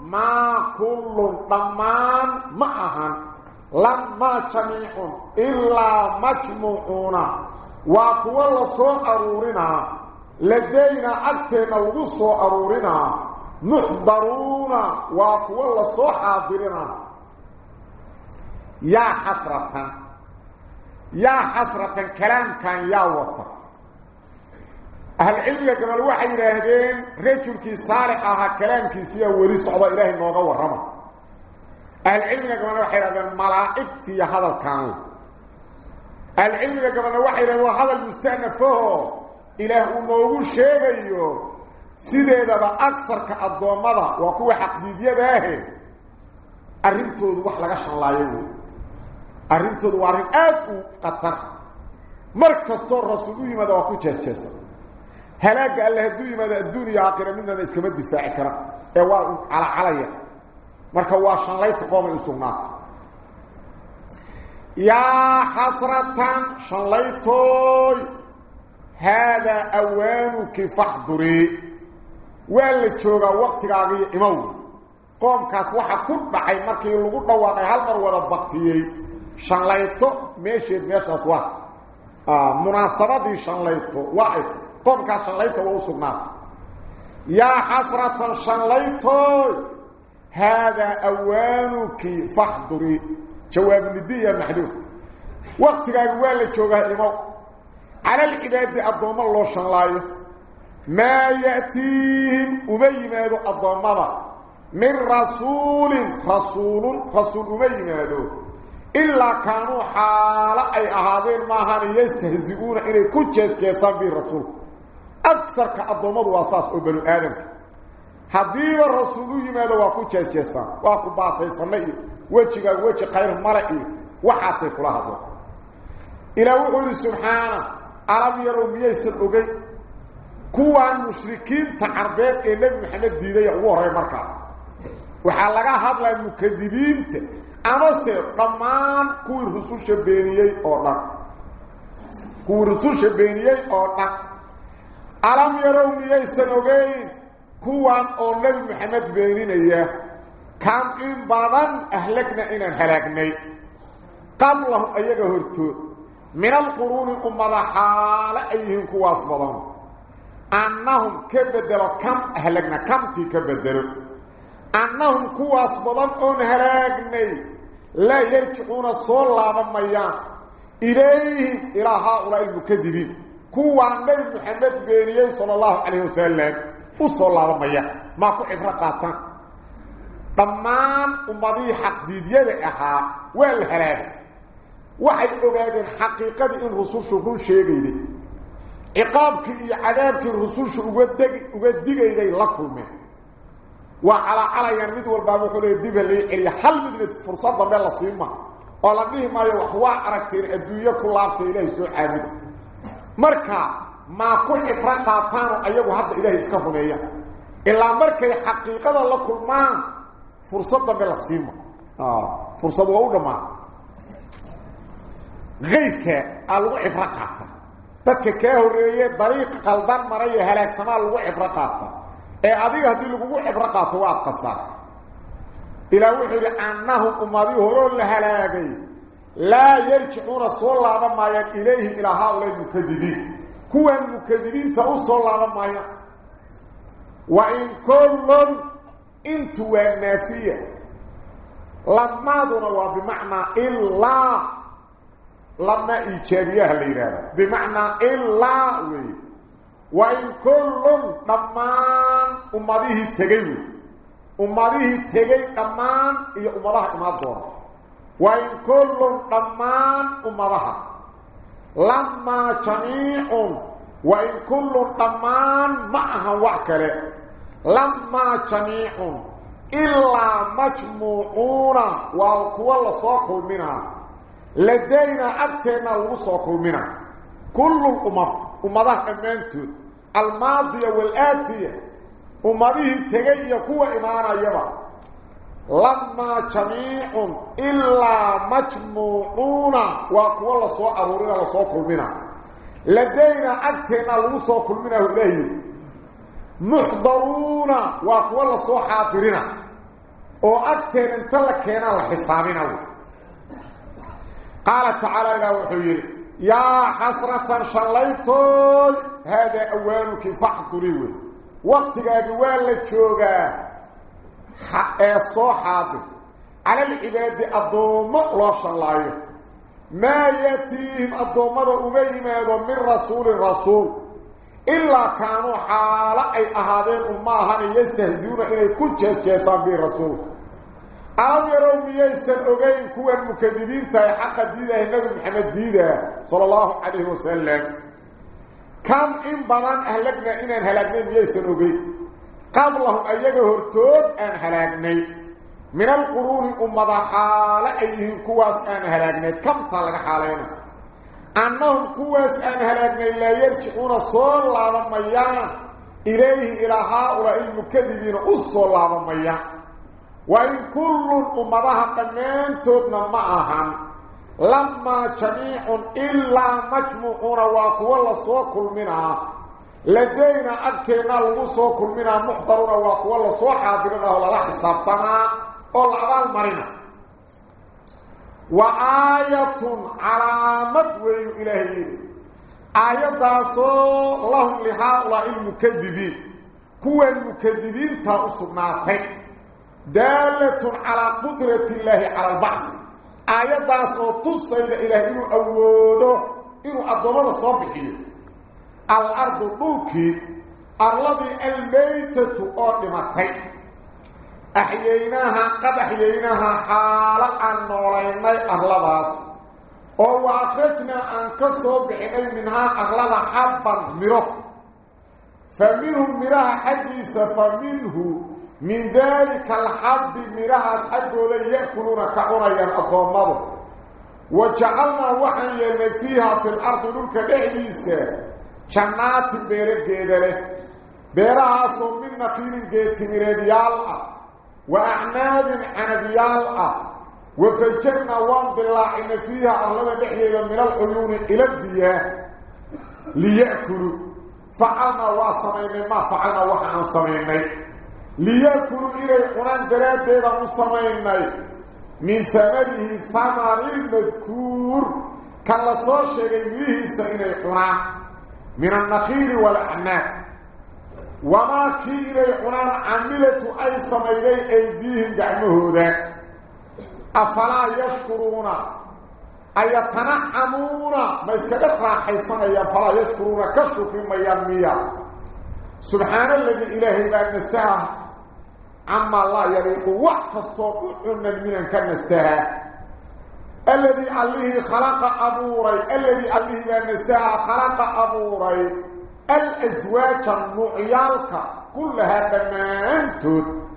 ما كل ضمان معها لما جميع إلا مجموعون. وقوى الله أرورنا. لدينا أكتنا لغسو أرورنا. محضرون وقوى الله حاضرنا. يا حسرة يا حسرة كلام كان يا وطا أهل العلم قبل واحد يراهدين رجلكي صالح أها كلامكي سيا ولي صعبة إلهي النوغة ورمى. أهل العلم قبل واحد يراهدين ملائكتي هذا الكامل. أهل العلم قبل واحد يراهدين هذا المستأنفه إله النوغو الشيغي سيدة بأكثر كأدومضة وكو حقديدية داهي أرنتود وحلقة شلايو أرنتود وارن آد قطر مركز طور رسولوه ماذا وكو جيس جيسا هلاك قال له الدنيا ماذا الدنيا عاقرة مننا اسكما الدفاع كرا ايوا على عليا مركا واشان ليت قوم يسونات يا حسرة شليتوي هذا أوانك فاحضري ولا جوغا وقتغاغي إمو قومكاس waxa ku dhacay markii lagu dhawaaqay hal mar wada baqtiyay shanlayto meeshii meeshaas waa ah munaasabadii shanlayto waa قومكاس شنليته وسقنات يا حسرة شنليته هذا أوانك فاحضري جواب ندية محذوف وقت قال لك جوغا إمو على العباد الضوم الله شنلايه ما يأتيهم أبين هذا الضوم من رسول رسول رسول أبين هذا إلا كانوا حالا أي أهادين ما هان يستهزئون إلي كجيس كيسان به الرسول أكثر كأضمد وأساس أبنو آدم. حديب الرسول يماذا واكو جيس جيسان واكو باسي سمي وجهك وجه خير مرئي. وحاسي كلها هذا. إلى وحول سبحانه. ألم يروا ميسر أغي كوان مشركين تعربات إيه نبي محمد ديدي أوه مركز. وحالقا هذا المكذبين أمسي ضمان كوي رسول شبينيي أولا. كوي رسول شبينيي أولا. ألم يروا ميسن أغين كوان أو نبي محمد بينينيا كان إن بعضا أهلكنا إن هلكنا قبلهم أيها هرتو. من القرون أمضى حال أيهم كواس بضان أنهم كبدلوا كم أهلكنا كم تي كبدلوا. أنهم كواس بضان أن هلكنا لا يرجعون صلاة مميان إليه إلى هؤلاء المكذبين. كوا نبي محمد بيريان صلى الله عليه وسلم. وصلاة مميان ما كو إفرقاتان تمام أمضي حق ديد يدعها والهلال وحي أباد حقيقة إن رسول شكون شيء عقابك عذابك الرسول شكون ودقي إليه لكم. منه wuxuu leeya dib halay celiya hal midna fursad dambe la siima oo la dhihi maayo wax waa aragteen adduunyo ku laabtay ilaahay soo caabuda marka maa ku cibro qaataano ayagu hadda ilaahay iska rumeeyaan ilaa markay xaqiiqada la kulmaan fursad dambe la siima fursad waa u dhammaan غيرك lagu cibro qaata dadka ka horeeyay dariiq qaldan maray halaagsama lagu cibro qaata ee adiga hadii lagu cibro qaato waa qasar ila wuxuu annahu umadi horo la halaagay la yarji'una sallama ma yan ilayhi ila haula mukadibin kuwa mukadibin ta sallama ma yan wa in kullun intu wa nafiya lamma duna wa bima'na illa لما إيجابيها ليراد بمعنى إلا وي وإن كل ضمان أمده تغيو tegay dhammaan iyo ummadaha imaan doona wa in kullun dhammaan ummadaha lamaa jamiicun wa in kullun dhammaan ma ahan wax kale lamaa jamiicun ilaa majmuucuuna waa kuwa lasoo kulminaa ladaynaa agteenna lagu soo kulminaa الماضية والآتية. أمره تغيي كوة إمانا يبا. لما جميع إلا مجموعون وقوة الله سواء أرورنا لسواء كل منا لدينا أكتنا لسواء كل منا إليه. محضرون وقوة الله سواء حاضرنا وأكتنا انتلكينا لحسابنا. قال تعالى يا حسرة شليتوي. هذا أولك فحضره وقتك أدوان لتشوغا أصو آه، حاضر. على العبادة الضوماء لاشا الله. ما يتيهم الضوماء أبيهم هذا من رسول الرسول. إلا كانوا حالا أي أهدين أمها يستهزون إليه كل جهاز جهازان به رسول ألم يروا ميسان أبيهم كوان مكذبين تايحق الديدة النبي محمد ديدة صلى الله عليه وسلم؟ كم إن بدن أهلكنا إن هلكنا ليسن اوغي قبلهم ايغا هرتود أن هلكنا من القرون أمضى حال ايهم كواس أن هلكنا كم طلق حالنا أنهم كواس أن هلكنا لا يرجعون صول الله ميا إليه إلى هؤلاء المكذبين أصول الله ميا وإن كل أمضى حقنا توتنا معهم. Laabamayaan wa in kullun ummadaha dhammaantoodna ma ahan lamaa jamiicun ilaa majmuucuuna waa kuwa lasoo kulminaa ladayna agteenna lagu soo kulminaa muxdaruna waa kuwa lasoo xaadirinah oo lala xisaabtamaa oo la abaalmarina wa aayatun calaamad weeyu ilaahay yidhi aayaddaasoo lahum aayaddaas oo tusayda ilaah inuu awoodo inuu addoommada soo bixiyo al-ardu dhulkii arladii almaytatu oo dhimatay axyaynaaha qad axyaynaaha xaalo aan noolaynay arladaas oo wa akhrajnaa aan ka soo bixinay minhaa arlada xabban miro fa minhu miraha xaggiisa fa minhu من ذلك الحب مراها سحقوا لي يأكلون كأريا أقامر وجعلنا وحيا فيها في الأرض للك بحليسة جنات بيرب جيدلة بيرها صم من نقيل جيت مرديال وأعناب عنبيال وفجرنا واند الله إن فيها أرلا بحيا من العيون إلى البياء ليأكلوا. فعلنا واصمين ما فعلنا وحيا صمينين ليأكلوا إليه قرآن دراد ديدا مصمين من ثمده ثمر المذكور كاللصو الشيء مليه سعين القرآن. من النخيل والأعناق. وما كي إلى قرآن عملة أي سمين أيديهم جعمه ذاك أفلا يشكرون. أي تنعمون ما يسكبت راحي سعين أفلا يشكرون. كشكر من يميه سبحان الذي إلهي بأن نستهى wax kastoo u cunan minan ka nastaha الذي عليه خلق أبوري الذي عليه بأن استهى خلق أبوري الأزواج النعيالك كلها دمانتون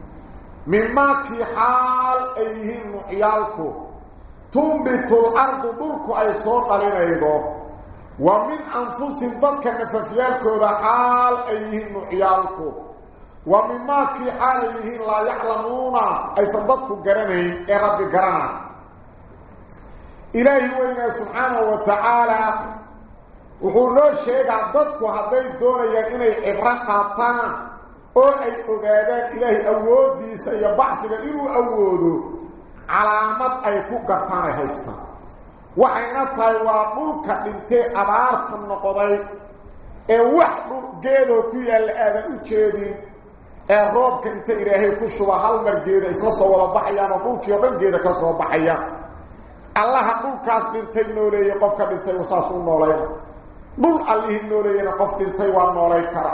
مما كي حال أيه النعيالك تنبت الأرض دولك أي صوت لنيضو ومن أنفس ضدك نففيالك ذا حال أيه النعيالك ومما كي حال أيه لا يعلمون أي صدقك قرنين يا رب قرنا إلهي وإنا سبحانه وتعالى qaataan oo ay ogaadaan ilaahay awooddiisa iyo bacsiga inuu awoodo calaamad ay ku gartaan ay haystaan waxayna tahay waa dhulka dhintee abaarta noqday ee wax dhul geedoo ku yaalla aadan u jeedin ee roobka inta ilaahay ku shuba hal mar geeda isla soo wada baxayaan oo dhulkii oo dhan geeda ka soo baxayaan allaha dhulkaas dhintay nooleeyey qofka dhintay saas u noolayna dhul allihii nooleeyena qof dhintay waa noolay kara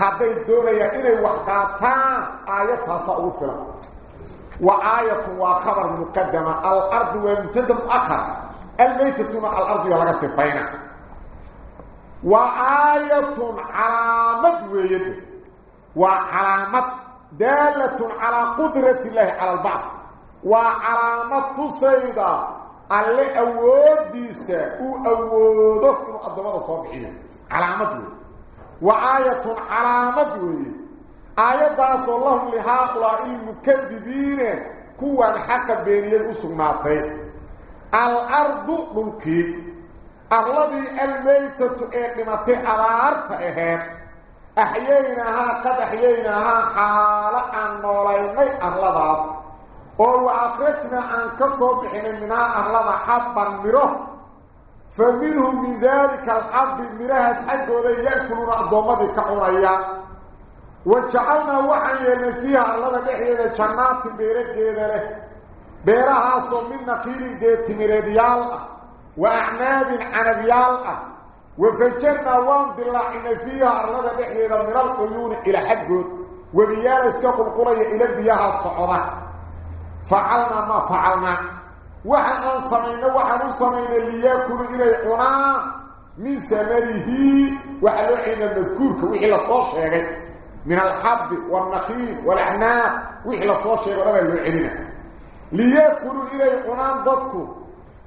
hadday doonayaan inay wax qaataan aayadtaasa ugu filan wa aayatun waa khabar muqadama alardu waa mubtada muakhar almaytatuna alardu yaa laga sifayna وعلامات دالة على قدرة الله على البعض وعلامات تصيدة اللي أود ديسة وأودك مؤدمة صبحية علامات وآية علامات آية داس الله لهؤلاء المكذبين كوا الحق بين الأسماتين طيب. الأرض للكيب الذي الميتة إقلمت على أرض إهام أحييناها قد أحييناها. حال أن نولينا اهلضاف أو اخرتنا أن كسب حين من اهلضا حبا مره. فمنهم من ذلك الحب مره سحق ولي يأكل رأضومته كحرية وجعلنا وحيا فيها اهلضا بحينا جنات بيرك جيدره. بيرها صمين نقيل جيت مريديال وأعناب عنبيال وفجرنا وانضي الله إن فيها أرلغة بحيدة من القيون إلى حقه وبيال اسكاق القرية إلى بيها الصعودة فعلنا ما فعلنا. وحنا صمينا وحنا صمينا اللي يأكل إلى القرى من ثمره وحلوحينا المذكورك وحلا صوشة يا غير من الحب والنخيل والعناق وحلا صوشة يا غير ليأكلوا إلي قنان ضدكم.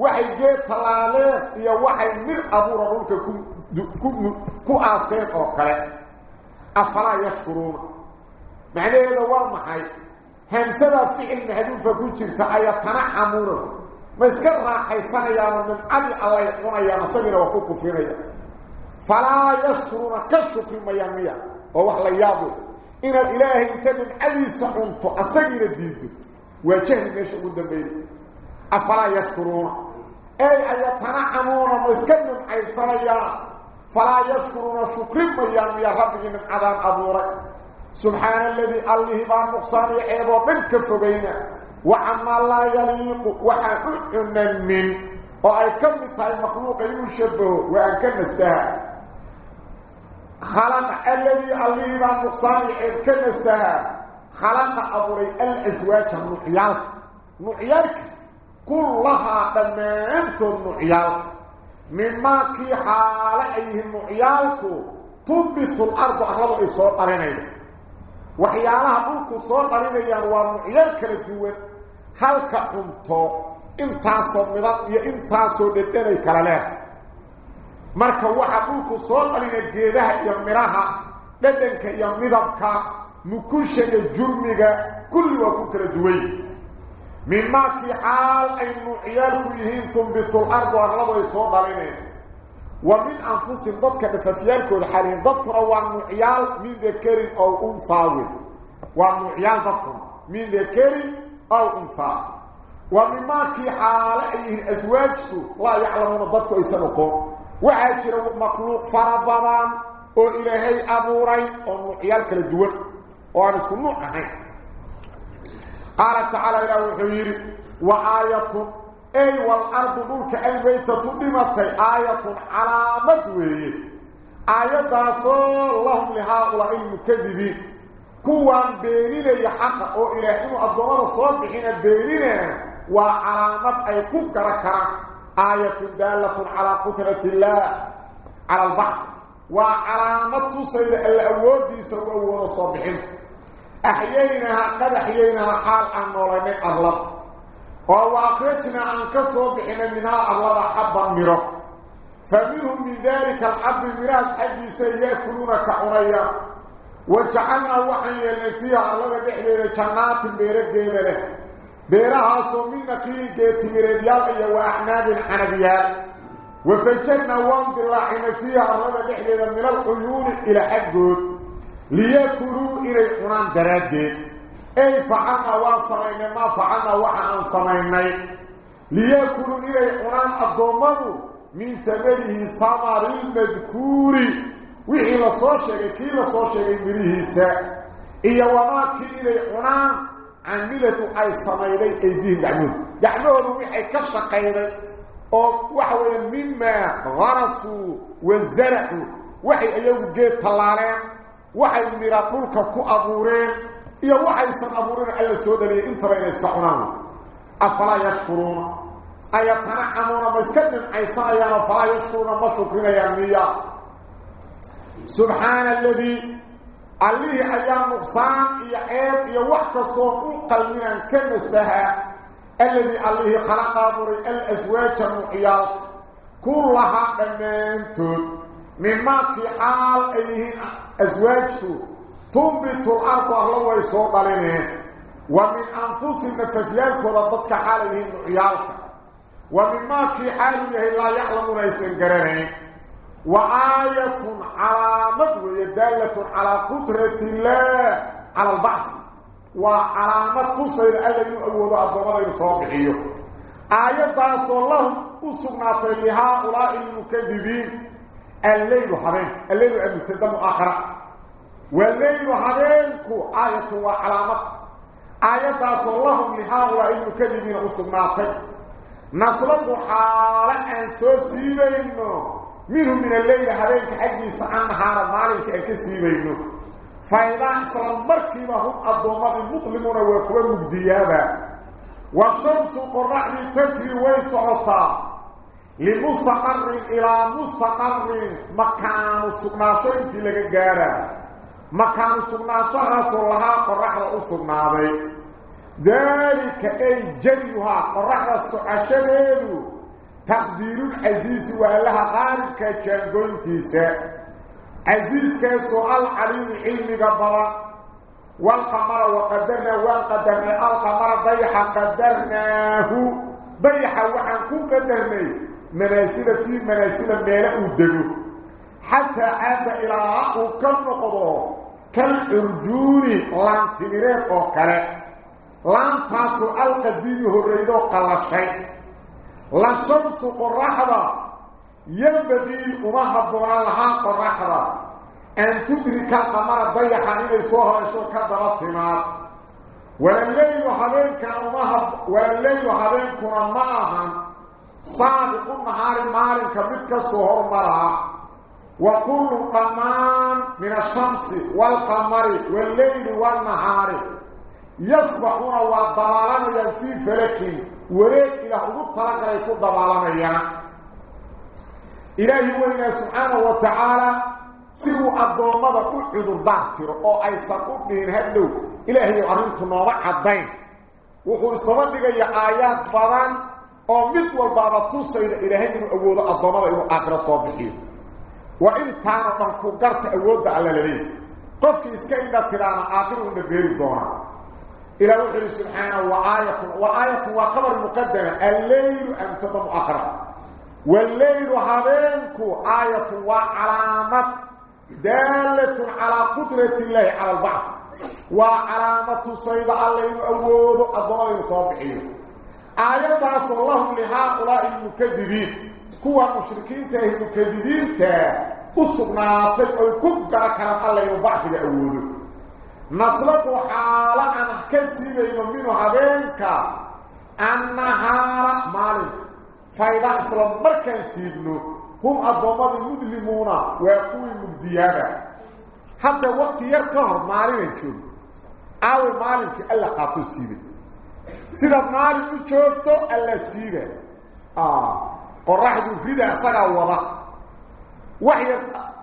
ah ah waxay geed tallaaleen iyo waxay mid abuura dhulka ku aaseen oo kale afalaa yashkuruuna macnaheeda waa maxay hamsada ficil maxduufa ku jirta ayaa tanacamuuna ma iska raaxaysanayaano nimcadii allay cunayaan asagina waa ku kufrinaya falaa yashkuruuna ka shukri maya miya oo wax la yaabo inaad ilaahay inta nimcadiisa cunto asagiina diido waa jahli meesha ugu dambeeyey afalaa yashkuruuna أي يتنعمون ومسكنون أي صليا فلا يذكرون شكرين ميان يا ربي من عذاب أبورك. سبحان الذي قال له بان مقصان يحيبه من كفبين وعما الله يليق وحاكم من. وعي كم تاي مخلوق يشبه وعن كم استهى. خلق الذي قال له بان مقصان يحيب كم استهى. خلق أبوري الأزواج المحيال محيالك ay yihiin nucyaalku tunbitu lardu arladu ay soo dhalinaya waxyaalaha dhulku soo dhalinayaan waa nucyaal kala duwan halka cunto intaasoo midab iyo intaasoo dhedhanay kala leedahay marka waxaa dhulku soo dhalina geedaha iyo midhaha dhadhanka iyo midabka mukusha iyo jurmiga kulli waa ku kala duwan مما في حال أن عيالكم يهينكم بطل الأرض وأغلب ويصوب علينا. ومن أنفسهم ضدك بففيالكم الحالين. ضدكم أول عيال من ذكر أو أنفاول وأن عيال ضدكم من ذكر أو أنفاول ومما في حال أيه أزواجك لا يعلمون ضدك إسانكم وعاجر مخلوق فربضان وإلهي أبوري ومعيالك للدول وعنسكم نوعهين قال تعالى إلى الخير وآية أي والأرض ذلك البيت تدمت آية على مدوي. آية صلى الله عليه وسلم المكذبين. كوان بيرين يحق أو إلى حين الضمان صابحين بيرين وعلامات أي كوكرا كرا. آية دالة على قتلة الله على البحث وعلامات سيد الأول دي سوى أول صابحين أحييناها قد أحييناها حال أن نولين ارلب وواقرتنا عن كسو بحنا منها ارلب حبا مرق فمنهم من ذلك الحب المراس حدي سيأكلون كعريا وجعلنا وحيا اللي فيها ارلب بحلي لجنات بيرك جيبلة بيرها سومين نقيل جيت مريديال أي وأحناب الحنبيال وفجرنا وانت الله حين فيها ارلب بحلي من القيون إلى حقود ليأكلوا إلي قنان درادين أي فعلنا وصمينا ما فعلنا وحنا صمينا ليأكلوا إلي قنان الضمن من ثمره ثمر المذكور وحي لصو شيغي كي لصو شيغي مريهيسا cunaan camilatu ay samayday aydiihim gacmooda gacmahooda waxay ka shaqayday oo waxa weeye mimaa harasuu wa zaracuu waxay iyagu geed tallaaleen waxay mira dhulka ku abuureen iyo waxaysan abuurin alla soo dhaliyay intaba inay iska cunaan afalaa yashkuruuna ayatanacamuuna ma iska dhimcaysanayaan oo falaa yashkuruuna ma shukrinayaan miya subxaana aladii allihii ayaa nuqsaan iyo ceeb iyo wax kastoo u qalminaan ka nastahaa alladii allihii khalaqa abuuray alaswaaja nuuciyaalka kullahaa dhammaantood mimaakii xaal ay yihiin أزواجه تنبت الأرض الله ويسوء طالينهن ومن أنفسهم تفجيالك وربطك حالهن عيالك. ومن ماكي حالهن لا يعلم ليسن قرارهن وآية على مدوة دالة على قدرة الله على البعض وعلى مدوة سيد ألي يؤود أبوالي يصابحيه آية صلى الله عليه أسمعت لهؤلاء المكذبين. الليل حرين الليل المتدم آخر والليل حرينكو آية وعلامة. آية الله لهؤلاء المكذبين أسمعت نصلت حالة أن سوسيبينه منهم من الليل هذين حقي سعان نهار مالك كسيبينه فإذا إسلام مركبة هم الضمات المطلمون وكوى مجديابا والشمس قرعني تجري ويسعطا. لمستقر إلى مستقر. مكان السقناشو انت لك قارا مكان السقناشو رسول الله قرحة السقنابي ذلك أي جريها قرحة السقناشو تقدير العزيز وألها غارب كجانقون تيسا عزيز كسؤال عليم علم قبرا والقمر وقدرنا وقدرنا القمر ضيح قدرناه. ضيح وحنكو قدرنا مناسل في مناسل ميلا ودلو. حتى عاد إلى رأو كم نقضه. كالعرجون لأن تنريق وكلا لأن تاسو القديم هريدو قل شيء. لا شمس قرحة ينبغي أمها بونا لها قرحة أن تدرك القمر ضيحا إلي سوها شوكا دلتنا ولليل حبينك أمها ولليل حبينك معها. صادق النهار مالك مثل سهر مرها وكل قمان من الشمس والقمر والليل والنهار يصبحون وضلالنا في فلك ugu talagalay ku dabaalanayaan ilaahi weyna subxaanahu wa tacaala si uu addoommada u cudurdaar tiro oo aysan u dhihin hadhow ilaahayu arrintu nooma caddayn wuxuu isdaba dhigaya aayaad badan أو ميد والبابا توسين إلى هي اوودا ادمه أو اخر صوبخيه وان تارا دكو غرت على لدي قف اسكين با كلام اخرون بغير دوره إلى وجه سبحانه وايه وايه وقبر مقدمه الليل ان تطم اخر والليل حامنكو إيه وعلامه داله على قدره الله على البعث وعلامه صيد عليهم اوودا ادمه صوبخيه آية صلى الله لهؤلاء المكذبين. كوا مشركين تاه المكذبين تاه أصبنا تلقوا كبكرة كلام الله يبعث لأوله. نصلت حالا عن كسيبين منه هبينك. النهار مالك. فإذا أسلم مركا سيبنه هم الضماد المدلمون ويقوي المبديانا حتى وقت يركهر مالين يشوف أو مالك ألا قاتو سيبه سيدة مالك يشوفته ألا سيبه آه قرح يفيده أسرع وضع وحي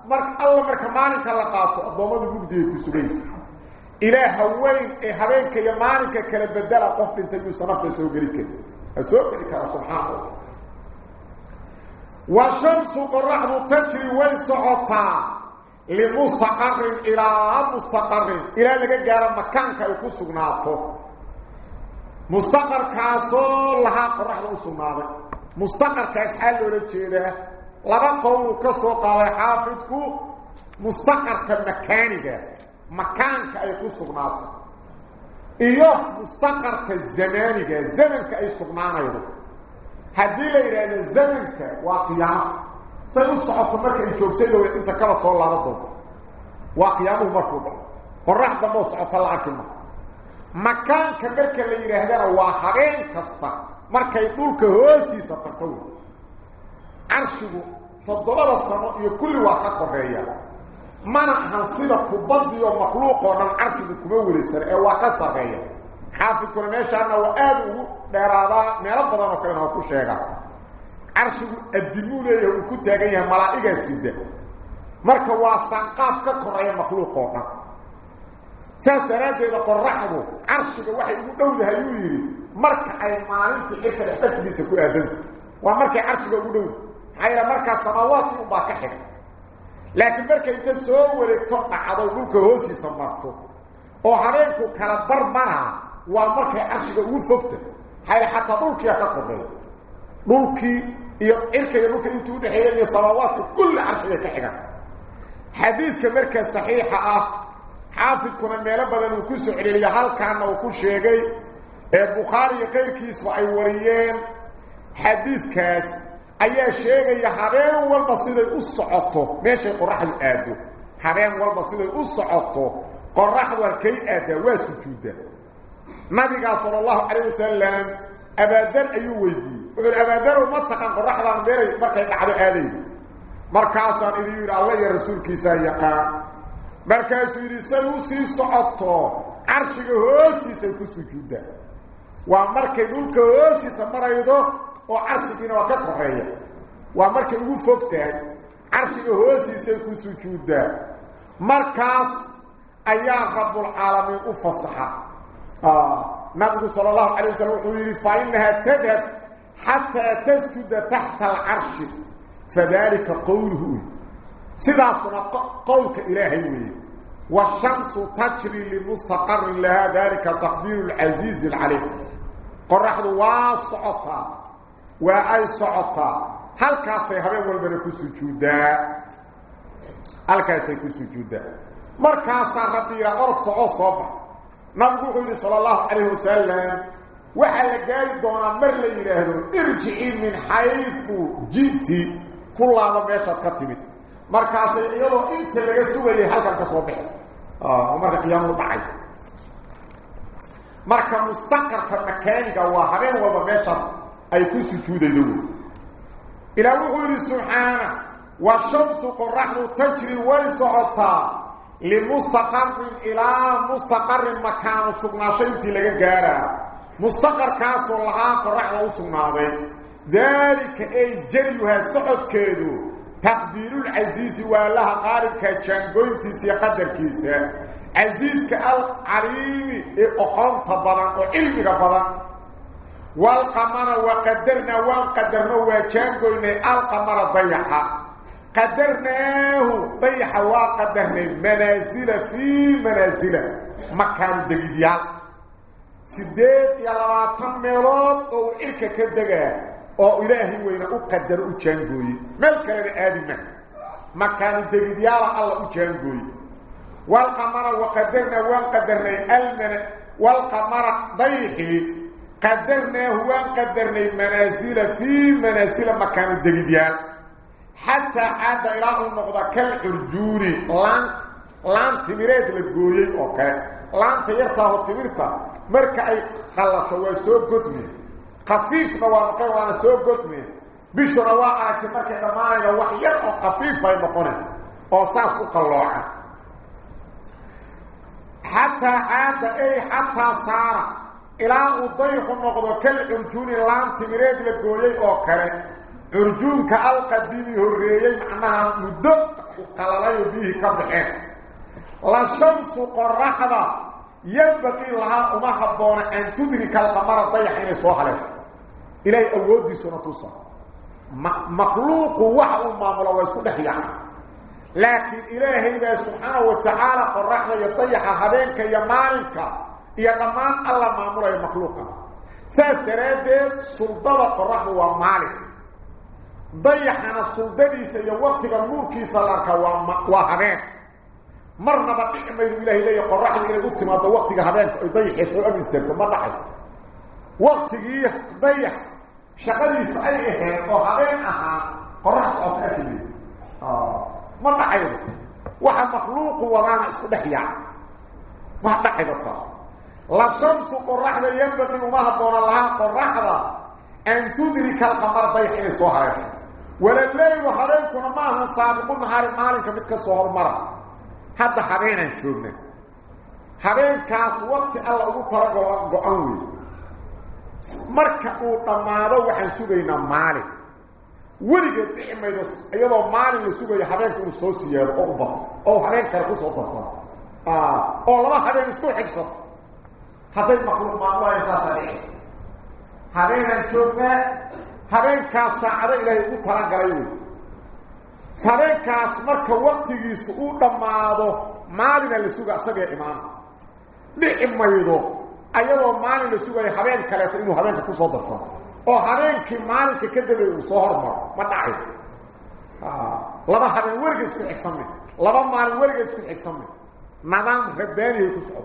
مرك الله مرك مالك ألا قاتو الضماد المبديانا كسبيه إله وين إيه هبينك يا مالك كلا بدل قف انت يوسف سو غريك سو غريك سبحان الله والشمس قرحه تجري ويسعطا لمستقر إلى مستقر إلى لغا غار مكانك ay ku loola jeedaa laba qowl ka soo qaaday xaafidku mustaqarka makaaniga makaanka ay ku sugnaato iyo mustaqarka zamaniga zamanka ay sugnaanaydo haddii la yidhaahdo zamanka waa qiyaamo say u socoto marka ay joogsadooda inta kala soo laaba doonto waa qiyaamuhu markuu dhaco qorax dambeoo socota la arki ma sano iyo kulli waa ka koreeya mana ahan sida kubadiyo makhluuq oo dhan carshigu kuma wareegsan ee waa ka sarreeya xaafidkuna meeshaana waa aada ugu dheeraadaa meelo badan oo kalena waa ku sheegaa carshigu addimuu leeyahay uu ku taagan yahay malaa'igaa sida marka waa sanqaaf ka koreeya makhluuq oo dhan saas daraaddeeda qoraxdu carshiga waxay ugu dhowdahay uu yidhi marka ay maalintii cirka dhexbartigiisa ku aadanta waa markay carshiga ugu dhowda maxaa markaa samaawaadkii unbaa ka xiga laakiin markay inta soo wareegto dhacdo dhulka hoostiisa marto oo habeenku kala barmanaa waa markay carshiga ugu fogta maxaa xataa dhulkiia ka koreeya dhulkii iyo cirka iyo dhulka intuu udhexeeya iyo samaawaadka kulli carshiga ka xigan xadiiska markaa saxiixa ah عافد كنا ميلا بدن وكسو عليا هلكان وكو شيغي البخاري قيركيس واي وريين حديث كاس ايا شيغي حبيب والبصيده اسقطو ماشي قرح الادو حبيب والبصيده اسقطو قرح وركي ادا واسجودا ما بقى صلى الله عليه وسلم ابادر اي ويدي وقال ابادر ومتقا قرح ذا مبيري بركي بعد هذه مركاسا اذا يقول الله يا رسول كيسا يقا مركز يرسل وسي سقطه عرشه هوسي سكوتجده ومركز يقولك هوسي سمريده وعرشه هنا وكقريه ومركز يقول فوقته عرشه هوسي سكوتجده مركز ايا رب العالمين وفصحا نبي صلى الله عليه وسلم يقول فانها تجد حتى تسجد تحت العرش فذلك قوله sidaasuna qowlka ilaahay weeye والشمس تجري لمستقر لها ذلك تقدير العزيز العليم قرحض واسعطا وأي صعطا هل كاسي هبين والبنكو سجودا هل كاسي كو سجودا مركاسا ربي أرد صعو صبح نبقى صلى الله عليه وسلم وحل قال دونا مر لي ارجعي من حيث جئتي كل هذا ميشا كتبت markaasay iyadoo inta laga sugayay halkan ka soo bixi oo marka qiyaamadu dhacay marka mustaqarka makaaniga waa habeen walba meeshaas ay ku sujuudaydo ilaa wuxuu yidhi subxaana wa shamsu qoraxdu tajri way socotaa limustaqarin ilaa mustaqarin makaanu sugnaasho intii laga gaaraa mustaqarkaasoo lahaa qoraxda u sugnaaday daalika ay jaryuhaa socodkeedu تقدير العزيز والله قارب كجانغوينتيس قدر كيسا عزيز كالعليم اقام طبرا وعلمك بدن والقمر وقدرنا وقدرنا وجانغوين القمر ضيحا. قدرناه ضيحا وقدرنا منازل في منازل. مكان دقيديال سيدات يلواتن ميلود أو إلك كدقا oo ilaahi weyna u qadar u jaangooyey meel kalena aadima makaanu degidyaala alla u jaangooyey walqamara waqadarna waan qadarnay almana walqamara dayxi qadarnaahu waan qadarnay manaasila fii manaasila makaanu degidyaal xataa caada ilaa uu noqda kal curjuuni laan laan timireed la gooyey oo kale laanta yartaaho timirta marka ay qallasho waa soo godmi خفيف نوانقين وأنا سو قدمي بشرا واقعك مركي دمانينا وحير أو خفيف اي مقوني أو ساس قلوعا حتى عاد اي حتى صار إلى الضيح النقض كالعرجون اللام تمريد لقويي أو كره عرجون كالقديم هريي معناها مدد وقلالي به كبحين لا شمس ينبغي لها وما حبون أن تدرك القمر الضيح إلى سوحلف إلهي سنة مخلوق وحو ما ملوى يسكن يعني. لكن إلهي سبحانه وتعالى قرحنا يطيح هبينك يمالك يضمان الله ما ملوى مخلوقا سأستراد سلطة قرحه ومالك. ضيحنا السلطة سيوقتك النور كي صلارك وهبين marnaba dhicmaydu ilaahay leeyahay qoraxda inay u timaado waqtiga habeenka ay dayaxay soo ag istaagto ma dhacay ma dhacaydo waxa makhluuqu wadaana isku dhex yaac ma dhacaydo taa la shamsu qoraxda yanbaqi uma habboona lahaa qoraxda an tudrika alqamar dayax inay soo harayso wala leylu habeenkuna ma ahan saabiqu nahaari maalinka mid ka soo hormara hadda habeenaan joogna habeenkaas waqti alla ugu talagalo go-an wey marka uu dhammaado waxaan sugaynaa maalin. Weligeed dhici maydo iyadoo maalin la sugayo habeenka inuu soo siyaado oo u bato oo habeen kale ku soo darsano oo laba habeen isku xigsato hadday makhluuq maamulahayn saasaa dhici habeenaan joognaa habeenkaas saacado ilaahay ugu talagalay wey habeenkaas marka waqtigiisu uu dhammaado maalina la suga isagee imaana dhici maydo ايغو مان لو سوغاي حابين كاريتو انو حابين كو سو دارتو أو حابين كي مان كي كدبي سو هرما ما آه لبا حابين ورغي سو خيكسامي لبا مان ورغي سو خيكسامي ما دام ربيني كو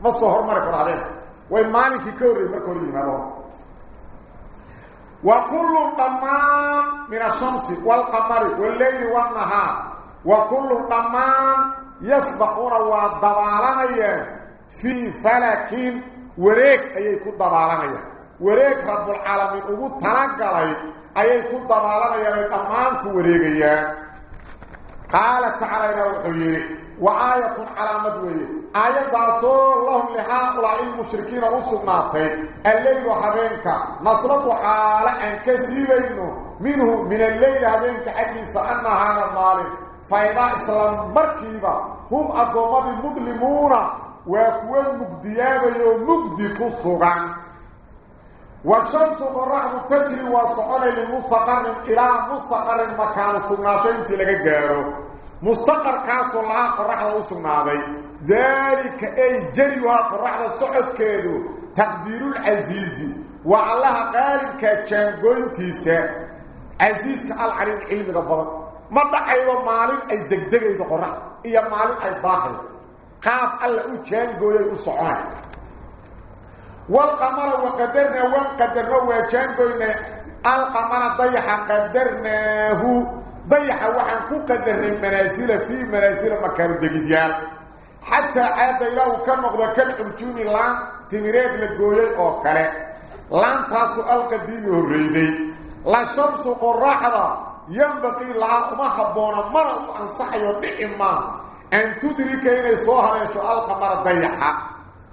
ما سو هرما كو حابين وي مان كي كوري مركوري ما دو وكل ضما من الشمس والقمر والليل والنهار وكل ضما يسبحون والضبالين في فلكين وريك أي كو ضبالانيا وريك رب العالمين أبو تنقلي أي كو ضبالانيا ضمان كو وريقيا قال تعالى وحيري وآية على مدوية آية داسو اللهم لهؤلاء المشركين أصناتي الليل حبينك نصرت حالة أن كسيبين منه من الليل حبينك حديث أنها المال فإذا إسلام مركبة هم أدوما بمظلمون ويكون مقديابا يوم مقدي كسوغان والشمس قرحة تجري وصعوني للمستقر إلى مستقر مكان سغناشين تلقى قارو. مستقر كاسو لها قرحة وسغنادي ذلك أي جريها قرحة سعود كيدو. تقدير العزيز. وعلها قارب كاتشانقون تيسا. عزيز كالعلم علم قبضا ما دعيو مالين أي دقدق أي قرحة إيا مالين أي ضاحل قاف ألا أتشانقون يسعون والقمر وقدرنا وقدرنا وجانبنا القمر ضيح قدرناه ضيح وحن قدرنا منازل في منازل مكان دقيديان حتى عاد إله كان مقضى كالعرجون لأن تمريد للقوية أو كلا. لأن تاسو القديم الريدي. لا شمس قراحة ينبقي لها ما حبونا مرض عن صحي ونعما أن تدرك أن سوهر سؤال قمر ضيحا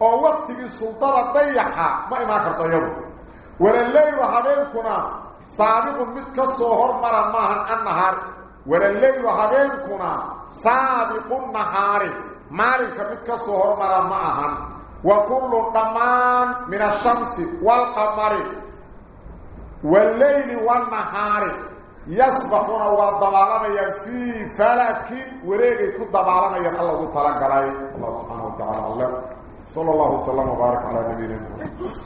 أو وقت السلطان ضيحا ما ما كرت يوم ولا الليل وحليل كنا صادق مثل سوهر مر ما النهار. ولا الليل وحليل كنا صادق النهار. مالك مثل سوهر مر ما وكل ضمان من الشمس والقمر. والليل والنهار. يسبحون وضبالنا في فلك وريق كضبالنا يا الله تبارك الله سبحانه وتعالى الله. صلى الله وسلم وبارك على نبينا محمد.